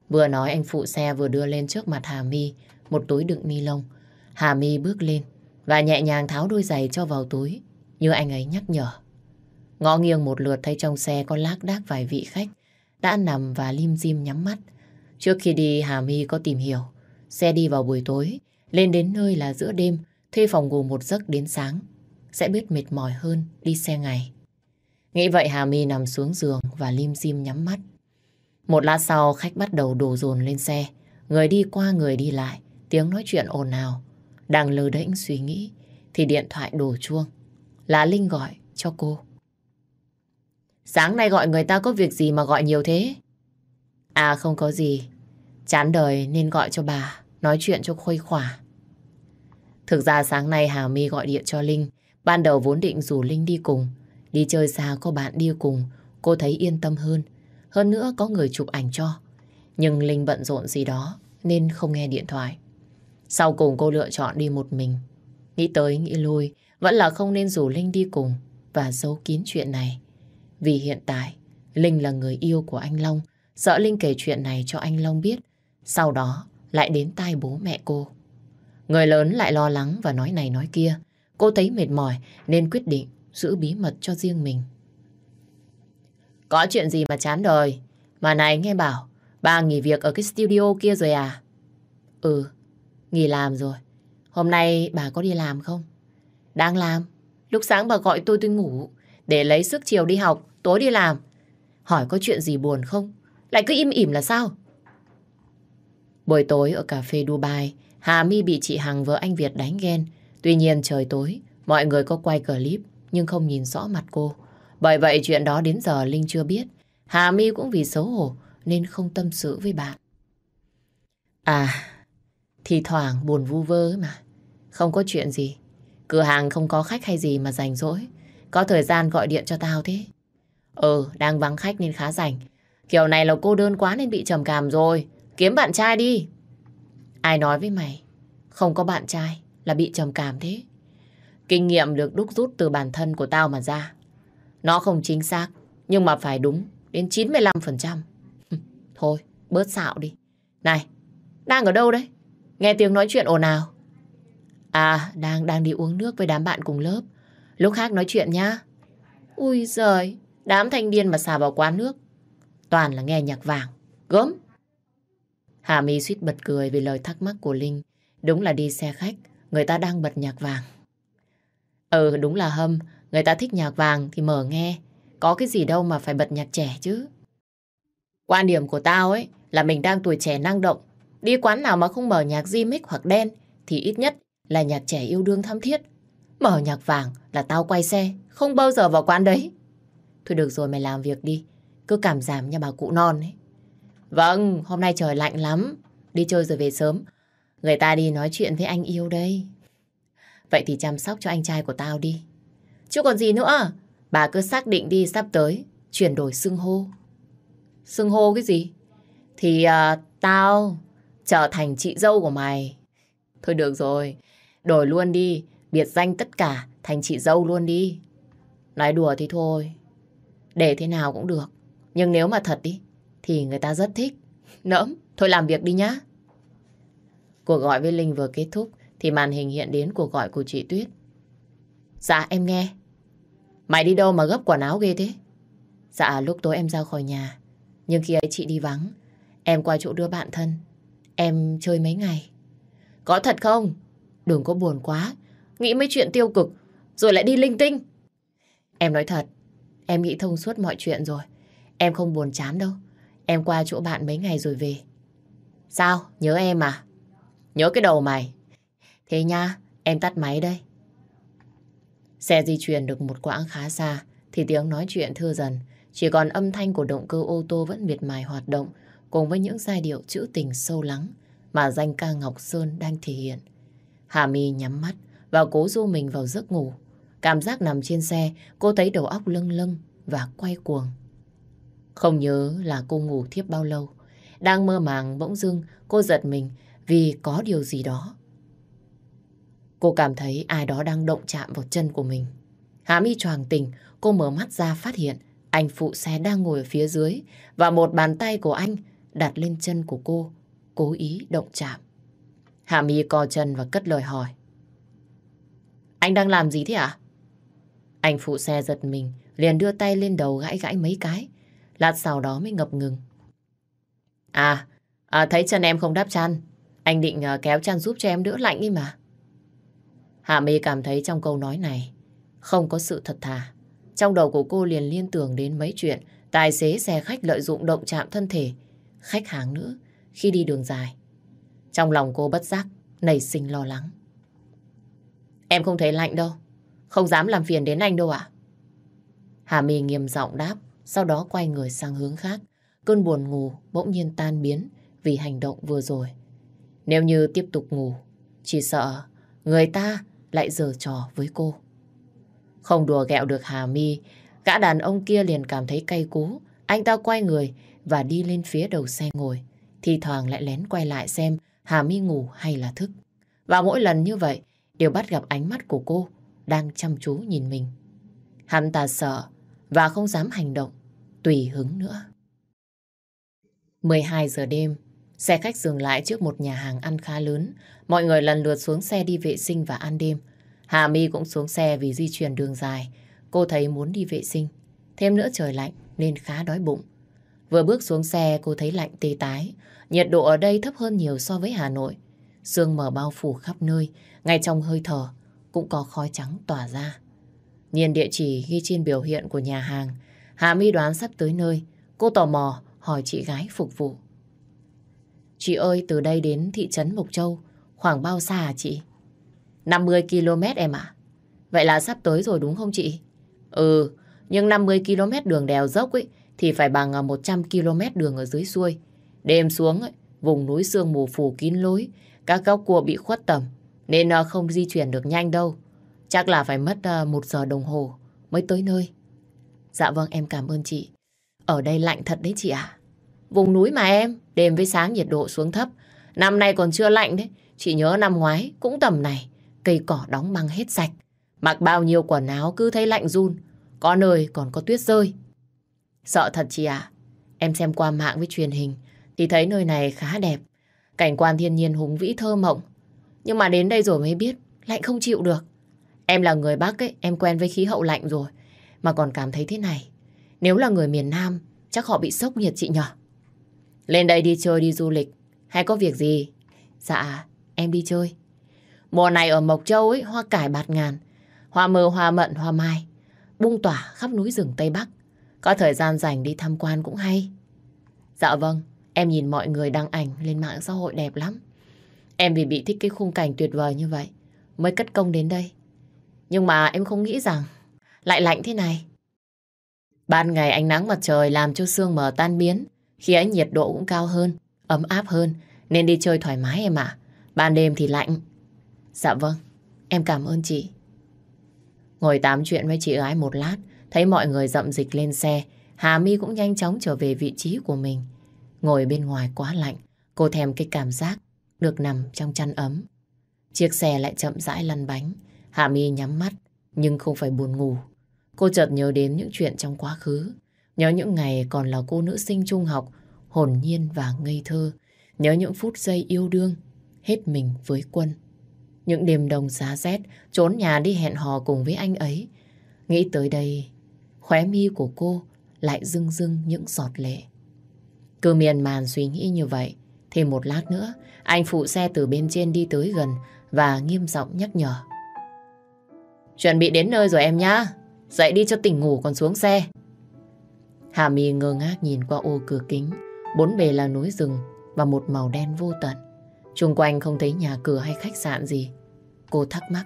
Vừa nói anh phụ xe vừa đưa lên trước mặt Hà My một túi đựng ni lông. Hà My bước lên và nhẹ nhàng tháo đôi giày cho vào túi như anh ấy nhắc nhở. Ngõ nghiêng một lượt thấy trong xe có lác đác vài vị khách đã nằm và lim dim nhắm mắt. Trước khi đi Hà My có tìm hiểu xe đi vào buổi tối lên đến nơi là giữa đêm thuê phòng ngủ một giấc đến sáng sẽ biết mệt mỏi hơn đi xe ngày. Nghĩ vậy Hà My nằm xuống giường và lim dim nhắm mắt. Một lát sau khách bắt đầu đổ dồn lên xe. Người đi qua người đi lại, tiếng nói chuyện ồn ào. Đang lơ đễnh suy nghĩ thì điện thoại đổ chuông. Là Linh gọi cho cô. Sáng nay gọi người ta có việc gì mà gọi nhiều thế? À không có gì. Chán đời nên gọi cho bà, nói chuyện cho khuây khỏa. Thực ra sáng nay Hà My gọi điện cho Linh. Ban đầu vốn định rủ Linh đi cùng. Đi chơi xa có bạn đi cùng, cô thấy yên tâm hơn. Hơn nữa có người chụp ảnh cho. Nhưng Linh bận rộn gì đó nên không nghe điện thoại. Sau cùng cô lựa chọn đi một mình. Nghĩ tới nghĩ lui, vẫn là không nên rủ Linh đi cùng và giấu kín chuyện này. Vì hiện tại, Linh là người yêu của anh Long. Sợ Linh kể chuyện này cho anh Long biết. Sau đó lại đến tai bố mẹ cô. Người lớn lại lo lắng và nói này nói kia. Cô thấy mệt mỏi nên quyết định giữ bí mật cho riêng mình. Có chuyện gì mà chán đời? Mà này nghe bảo, bà nghỉ việc ở cái studio kia rồi à? Ừ, nghỉ làm rồi. Hôm nay bà có đi làm không? Đang làm. Lúc sáng bà gọi tôi tôi ngủ, để lấy sức chiều đi học, tối đi làm. Hỏi có chuyện gì buồn không? Lại cứ im ỉm là sao? Buổi tối ở cà phê Dubai, Hà My bị chị Hằng vợ anh Việt đánh ghen. Tuy nhiên trời tối, mọi người có quay clip nhưng không nhìn rõ mặt cô. Bởi vậy chuyện đó đến giờ Linh chưa biết. Hà My cũng vì xấu hổ nên không tâm sự với bạn. À, thì thoảng buồn vu vơ mà. Không có chuyện gì. Cửa hàng không có khách hay gì mà rảnh rỗi. Có thời gian gọi điện cho tao thế. Ừ, đang vắng khách nên khá rảnh. Kiểu này là cô đơn quá nên bị trầm cảm rồi. Kiếm bạn trai đi. Ai nói với mày? Không có bạn trai là bị trầm cảm thế. Kinh nghiệm được đúc rút từ bản thân của tao mà ra. Nó không chính xác, nhưng mà phải đúng đến 95%. Thôi, bớt xạo đi. Này, đang ở đâu đấy? Nghe tiếng nói chuyện ồn ào. À, đang đang đi uống nước với đám bạn cùng lớp. Lúc khác nói chuyện nhá. Ui giời, đám thanh niên mà xà vào quán nước. Toàn là nghe nhạc vàng. Gớm. Hà My suýt bật cười vì lời thắc mắc của Linh. Đúng là đi xe khách, người ta đang bật nhạc vàng. Ừ, đúng là hâm. Người ta thích nhạc vàng thì mở nghe. Có cái gì đâu mà phải bật nhạc trẻ chứ. Quan điểm của tao ấy là mình đang tuổi trẻ năng động. Đi quán nào mà không mở nhạc remix hoặc đen thì ít nhất là nhạc trẻ yêu đương thắm thiết. Mở nhạc vàng là tao quay xe, không bao giờ vào quán đấy. Thôi được rồi mày làm việc đi, cứ cảm giảm nha bà cụ non ấy. Vâng, hôm nay trời lạnh lắm, đi chơi rồi về sớm. Người ta đi nói chuyện với anh yêu đây. Vậy thì chăm sóc cho anh trai của tao đi. Chứ còn gì nữa, bà cứ xác định đi sắp tới, chuyển đổi xưng hô. Xưng hô cái gì? Thì uh, tao trở thành chị dâu của mày. Thôi được rồi, Đổi luôn đi, biệt danh tất cả thành chị dâu luôn đi. Nói đùa thì thôi, để thế nào cũng được. Nhưng nếu mà thật đi, thì người ta rất thích. Nỡm, thôi làm việc đi nhá. Cuộc gọi với Linh vừa kết thúc, thì màn hình hiện đến cuộc gọi của chị Tuyết. Dạ, em nghe. Mày đi đâu mà gấp quần áo ghê thế? Dạ, lúc tối em ra khỏi nhà. Nhưng khi ấy chị đi vắng, em qua chỗ đưa bạn thân. Em chơi mấy ngày. Có thật không? Đừng có buồn quá. Nghĩ mấy chuyện tiêu cực, rồi lại đi linh tinh. Em nói thật, em nghĩ thông suốt mọi chuyện rồi. Em không buồn chán đâu. Em qua chỗ bạn mấy ngày rồi về. Sao? Nhớ em à? Nhớ cái đầu mày. Thế nha, em tắt máy đây. Xe di chuyển được một quãng khá xa thì tiếng nói chuyện thưa dần. Chỉ còn âm thanh của động cơ ô tô vẫn miệt mài hoạt động cùng với những giai điệu trữ tình sâu lắng mà danh ca Ngọc Sơn đang thể hiện. Hà My nhắm mắt và cố du mình vào giấc ngủ. Cảm giác nằm trên xe, cô thấy đầu óc lâng lâng và quay cuồng. Không nhớ là cô ngủ thiếp bao lâu. Đang mơ màng bỗng dưng cô giật mình vì có điều gì đó. Cô cảm thấy ai đó đang động chạm vào chân của mình. Hà mi choàng tỉnh, cô mở mắt ra phát hiện anh phụ xe đang ngồi ở phía dưới và một bàn tay của anh đặt lên chân của cô, cố ý động chạm. Hà mi co chân và cất lời hỏi. Anh đang làm gì thế ạ? Anh phụ xe giật mình, liền đưa tay lên đầu gãi gãi mấy cái. Lát sau đó mới ngập ngừng. À, à thấy chân em không đáp chăn. Anh định uh, kéo chăn giúp cho em đỡ lạnh đi mà. Hạ My cảm thấy trong câu nói này không có sự thật thà. Trong đầu của cô liền liên tưởng đến mấy chuyện tài xế xe khách lợi dụng động chạm thân thể khách hàng nữa khi đi đường dài. Trong lòng cô bất giác nảy sinh lo lắng. Em không thấy lạnh đâu. Không dám làm phiền đến anh đâu ạ. Hà My nghiêm giọng đáp, sau đó quay người sang hướng khác. Cơn buồn ngủ bỗng nhiên tan biến vì hành động vừa rồi. Nếu như tiếp tục ngủ, chỉ sợ người ta lại giở trò với cô. Không đùa ghẹo được Hà Mi, gã đàn ông kia liền cảm thấy cay cú. Anh ta quay người và đi lên phía đầu xe ngồi. Thì thoảng lại lén quay lại xem Hà Mi ngủ hay là thức. Và mỗi lần như vậy, đều bắt gặp ánh mắt của cô đang chăm chú nhìn mình. Hắn ta sợ và không dám hành động, tùy hứng nữa. 12 giờ đêm, xe khách dừng lại trước một nhà hàng ăn khá lớn. Mọi người lần lượt xuống xe đi vệ sinh và ăn đêm. Hà My cũng xuống xe vì di chuyển đường dài. Cô thấy muốn đi vệ sinh. Thêm nữa trời lạnh nên khá đói bụng. Vừa bước xuống xe cô thấy lạnh tê tái. Nhiệt độ ở đây thấp hơn nhiều so với Hà Nội. Sương mờ bao phủ khắp nơi, ngay trong hơi thở cũng có khói trắng tỏa ra. Nhìn địa chỉ ghi trên biểu hiện của nhà hàng, Hà My đoán sắp tới nơi. Cô tò mò hỏi chị gái phục vụ. Chị ơi, từ đây đến thị trấn Mộc Châu, khoảng bao xa hả chị? 50 km em ạ. Vậy là sắp tới rồi đúng không chị? Ừ, nhưng 50 km đường đèo dốc ấy thì phải bằng à, 100 km đường ở dưới xuôi. Đêm xuống ấy, vùng núi sương mù phủ kín lối, các góc cua bị khuất tầm nên à, không di chuyển được nhanh đâu. Chắc là phải mất à, một giờ đồng hồ mới tới nơi. Dạ vâng em cảm ơn chị. Ở đây lạnh thật đấy chị ạ. Vùng núi mà em, đêm với sáng nhiệt độ xuống thấp. Năm nay còn chưa lạnh đấy. Chị nhớ năm ngoái cũng tầm này. Cây cỏ đóng băng hết sạch. Mặc bao nhiêu quần áo cứ thấy lạnh run. Có nơi còn có tuyết rơi. Sợ thật chị ạ. Em xem qua mạng với truyền hình thì thấy nơi này khá đẹp. Cảnh quan thiên nhiên hùng vĩ thơ mộng. Nhưng mà đến đây rồi mới biết lạnh không chịu được. Em là người Bắc ấy, em quen với khí hậu lạnh rồi. Mà còn cảm thấy thế này. Nếu là người miền Nam, chắc họ bị sốc nhiệt chị nhở? Lên đây đi chơi đi du lịch, hay có việc gì? Dạ, em đi chơi. Mùa này ở Mộc Châu ấy, hoa cải bạt ngàn, hoa mơ, hoa mận, hoa mai, bung tỏa khắp núi rừng Tây Bắc. Có thời gian rảnh đi tham quan cũng hay. Dạ vâng, em nhìn mọi người đăng ảnh lên mạng xã hội đẹp lắm. Em vì bị thích cái khung cảnh tuyệt vời như vậy, mới cất công đến đây. Nhưng mà em không nghĩ rằng lại lạnh thế này. Ban ngày ánh nắng mặt trời làm cho sương mờ tan biến, khi ấy nhiệt độ cũng cao hơn, ấm áp hơn, nên đi chơi thoải mái em ạ. Ban đêm thì lạnh. Dạ vâng, em cảm ơn chị. Ngồi tám chuyện với chị gái một lát, thấy mọi người dậm dịch lên xe, Hà My cũng nhanh chóng trở về vị trí của mình. Ngồi bên ngoài quá lạnh, cô thèm cái cảm giác được nằm trong chăn ấm. Chiếc xe lại chậm rãi lăn bánh. Hạ Mi nhắm mắt, nhưng không phải buồn ngủ. Cô chợt nhớ đến những chuyện trong quá khứ. Nhớ những ngày còn là cô nữ sinh trung học, hồn nhiên và ngây thơ. Nhớ những phút giây yêu đương, hết mình với quân. Những đêm đông giá rét, trốn nhà đi hẹn hò cùng với anh ấy. Nghĩ tới đây, khóe mi của cô lại rưng rưng những giọt lệ. Cứ miền màn suy nghĩ như vậy, thì một lát nữa, anh phụ xe từ bên trên đi tới gần và nghiêm giọng nhắc nhở. Chuẩn bị đến nơi rồi em nhá. Dậy đi cho tỉnh ngủ còn xuống xe. Hà My ngơ ngác nhìn qua ô cửa kính. Bốn bề là núi rừng và một màu đen vô tận. Trung quanh không thấy nhà cửa hay khách sạn gì. Cô thắc mắc.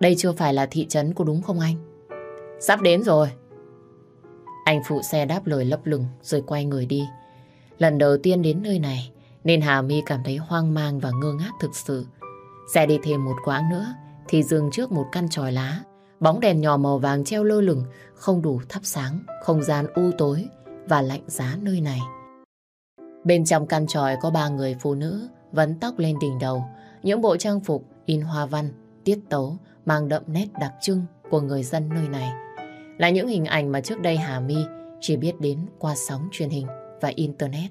Đây chưa phải là thị trấn của đúng không anh? Sắp đến rồi. Anh phụ xe đáp lời lấp lửng rồi quay người đi. Lần đầu tiên đến nơi này nên Hà My cảm thấy hoang mang và ngơ ngác thực sự. Xe đi thêm một quãng nữa thì dừng trước một căn tròi lá. Bóng đèn nhỏ màu vàng treo lơ lửng không đủ thắp sáng không gian u tối và lạnh giá nơi này. Bên trong căn tròi có ba người phụ nữ vấn tóc lên đỉnh đầu, những bộ trang phục in hoa văn, tiết tấu mang đậm nét đặc trưng của người dân nơi này. Là những hình ảnh mà trước đây Hà My chỉ biết đến qua sóng truyền hình và Internet.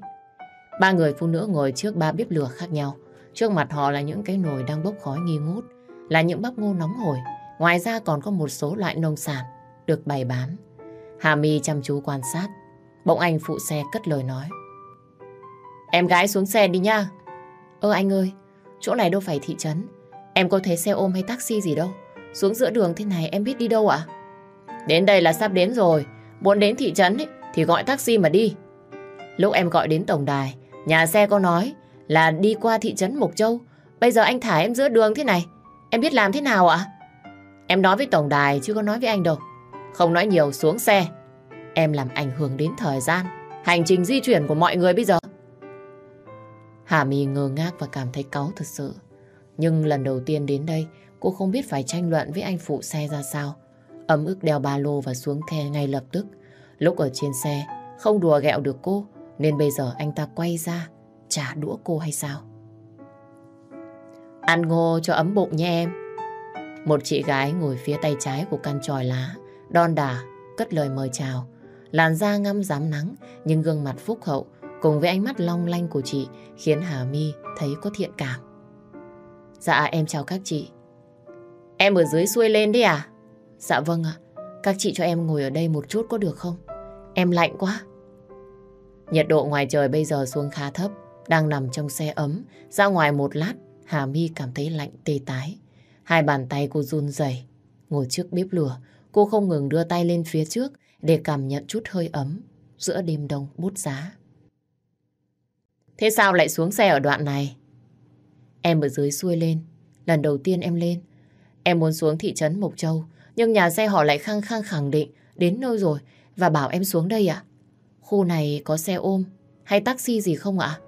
Ba người phụ nữ ngồi trước ba bếp lửa khác nhau. Trước mặt họ là những cái nồi đang bốc khói nghi ngút, là những bắp ngô nóng hổi. Ngoài ra còn có một số loại nông sản được bày bán. Hà My chăm chú quan sát. Bỗng anh phụ xe cất lời nói. Em gái xuống xe đi nha. Ơ anh ơi, chỗ này đâu phải thị trấn. Em có thấy xe ôm hay taxi gì đâu. Xuống giữa đường thế này em biết đi đâu ạ? Đến đây là sắp đến rồi. Muốn đến thị trấn ấy, thì gọi taxi mà đi. Lúc em gọi đến tổng đài, nhà xe có nói là đi qua thị trấn Mộc Châu. Bây giờ anh thả em giữa đường thế này. Em biết làm thế nào ạ? Em nói với tổng đài chứ có nói với anh đâu. Không nói nhiều xuống xe. Em làm ảnh hưởng đến thời gian, hành trình di chuyển của mọi người bây giờ. Hà My ngơ ngác và cảm thấy cáu thật sự. Nhưng lần đầu tiên đến đây, cô không biết phải tranh luận với anh phụ xe ra sao. Ấm ức đeo ba lô và xuống khe ngay lập tức. Lúc ở trên xe, không đùa ghẹo được cô, nên bây giờ anh ta quay ra, trả đũa cô hay sao? Ăn ngô cho ấm bụng nha em. Một chị gái ngồi phía tay trái của căn tròi lá, đon đà, cất lời mời chào. Làn da ngăm rám nắng, nhưng gương mặt phúc hậu, cùng với ánh mắt long lanh của chị, khiến Hà My thấy có thiện cảm. Dạ em chào các chị. Em ở dưới xuôi lên đi à? Dạ vâng ạ. Các chị cho em ngồi ở đây một chút có được không? Em lạnh quá. Nhiệt độ ngoài trời bây giờ xuống khá thấp, đang nằm trong xe ấm. Ra ngoài một lát, Hà My cảm thấy lạnh tê tái. Hai bàn tay cô run rẩy, ngồi trước bếp lửa, cô không ngừng đưa tay lên phía trước để cảm nhận chút hơi ấm giữa đêm đông bút giá. Thế sao lại xuống xe ở đoạn này? Em ở dưới xuôi lên, lần đầu tiên em lên. Em muốn xuống thị trấn Mộc Châu, nhưng nhà xe họ lại khăng khăng khẳng định đến nơi rồi và bảo em xuống đây ạ. Khu này có xe ôm hay taxi gì không ạ?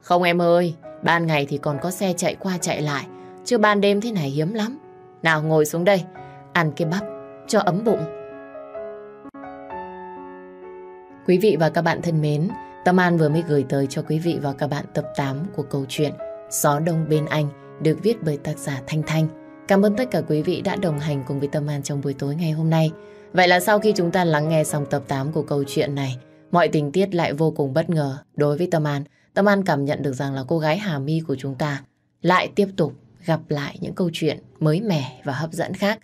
Không em ơi, ban ngày thì còn có xe chạy qua chạy lại, chứ ban đêm thế này hiếm lắm. Nào ngồi xuống đây, ăn cái bắp cho ấm bụng. Quý vị và các bạn thân mến, Tâm An vừa mới gửi tới cho quý vị và các bạn tập 8 của câu chuyện Gió Đông Bên Anh được viết bởi tác giả Thanh Thanh. Cảm ơn tất cả quý vị đã đồng hành cùng với Tâm An trong buổi tối ngày hôm nay. Vậy là sau khi chúng ta lắng nghe xong tập 8 của câu chuyện này, mọi tình tiết lại vô cùng bất ngờ đối với Tâm An. Tâm An cảm nhận được rằng là cô gái Hà My của chúng ta lại tiếp tục gặp lại những câu chuyện mới mẻ và hấp dẫn khác.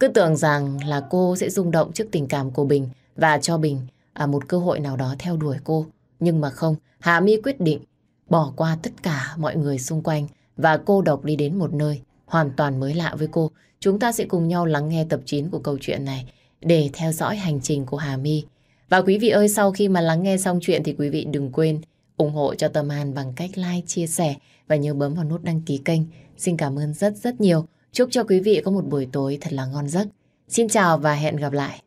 Cứ tưởng rằng là cô sẽ rung động trước tình cảm của Bình và cho Bình à, một cơ hội nào đó theo đuổi cô. Nhưng mà không, Hà Mi quyết định bỏ qua tất cả mọi người xung quanh và cô độc đi đến một nơi hoàn toàn mới lạ với cô. Chúng ta sẽ cùng nhau lắng nghe tập 9 của câu chuyện này để theo dõi hành trình của Hà My. Và quý vị ơi, sau khi mà lắng nghe xong chuyện thì quý vị đừng quên ủng hộ cho Tâm An bằng cách like, chia sẻ và nhớ bấm vào nút đăng ký kênh. Xin cảm ơn rất rất nhiều. Chúc cho quý vị có một buổi tối thật là ngon giấc. Xin chào và hẹn gặp lại.